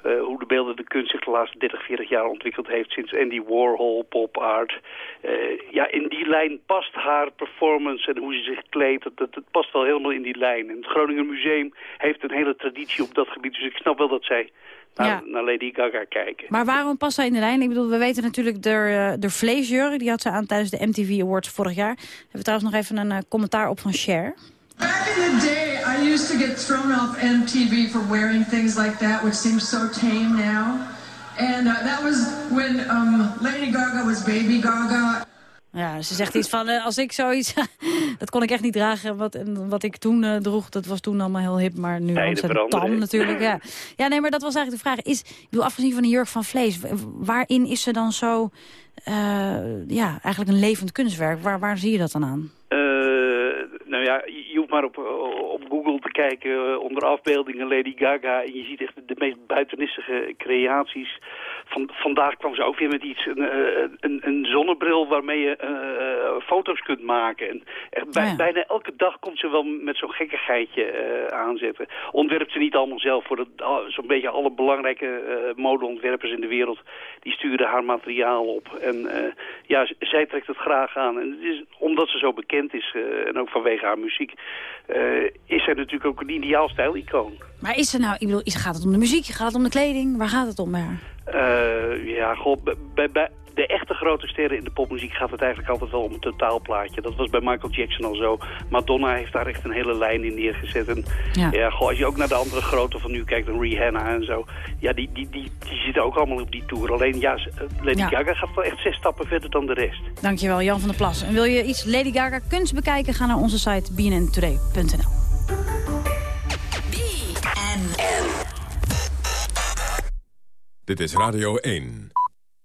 eh, hoe de beeldende kunst zich de laatste 30, 40 jaar ontwikkeld heeft sinds Andy Warhol, pop art. Eh, ja, in die lijn past haar performance en hoe ze zich kleedt. Dat, dat, dat past wel helemaal in die lijn. En het Groninger Museum heeft een hele traditie op dat gebied. Dus ik snap wel dat zij naar, Ja. naar Lady Gaga kijken. Maar waarom past zij in de lijn? Ik bedoel, we weten natuurlijk de, eh, de vleesjurk. Die had ze aan tijdens de MTV Awards vorig jaar. Hebben we trouwens nog even een commentaar op van Cher. Back in the day, I used to get thrown off MTV for wearing things like that, which seems so tame now. And uh, that was when um, Lady Gaga was Baby Gaga. Ja, ze zegt iets van, eh, als ik zoiets... dat kon ik echt niet dragen. Wat, wat ik toen eh, droeg, dat was toen allemaal heel hip. Maar nu ontzettend tam natuurlijk. Ja. ja, nee, maar dat was eigenlijk de vraag. Is, ik bedoel, afgezien van een jurk van vlees... waarin is ze dan zo... eh, ja, eigenlijk een levend kunstwerk? Waar, waar zie je dat dan aan? Eh, nou ja, maar op, op Google te kijken eh, onder afbeeldingen Lady Gaga. En je ziet echt de meest buitennissige creaties. Van, vandaag kwam ze ook weer met iets, een, eh, een, een zonnebril waarmee je eh, eh, foto's kunt maken. En echt bij- Oh ja. bijna elke dag komt ze wel met zo'n gekkigheidje aanzetten. Ontwerpt ze niet allemaal zelf voor zo'n beetje alle belangrijke modeontwerpers in de wereld. Die sturen haar materiaal op. En ja, zij trekt het graag aan. En het is, omdat ze zo bekend is, en ook vanwege haar muziek, is zij natuurlijk ook een ideaal stijlicoon. Maar is ze nou... Ik bedoel, is, gaat het om de muziek? Gaat het om de kleding? Waar gaat het om haar? Eh, ja, goh, bij- de echte grote sterren in de popmuziek gaat het eigenlijk altijd wel om een totaalplaatje. Dat was bij Michael Jackson al zo. Madonna heeft daar echt een hele lijn in neergezet. En Ja. ja, goh, als je ook naar de andere grote van nu kijkt, dan Rihanna en zo. Ja, die, die, die, die zitten ook allemaal op die tour. Alleen ja, eh, Lady Ja. Gaga gaat wel echt zes stappen verder dan de rest. Dankjewel, Jan van der Plas. En wil je iets Lady Gaga kunst bekijken? Ga naar onze site bnntoday.nl. Dit is Radio 1.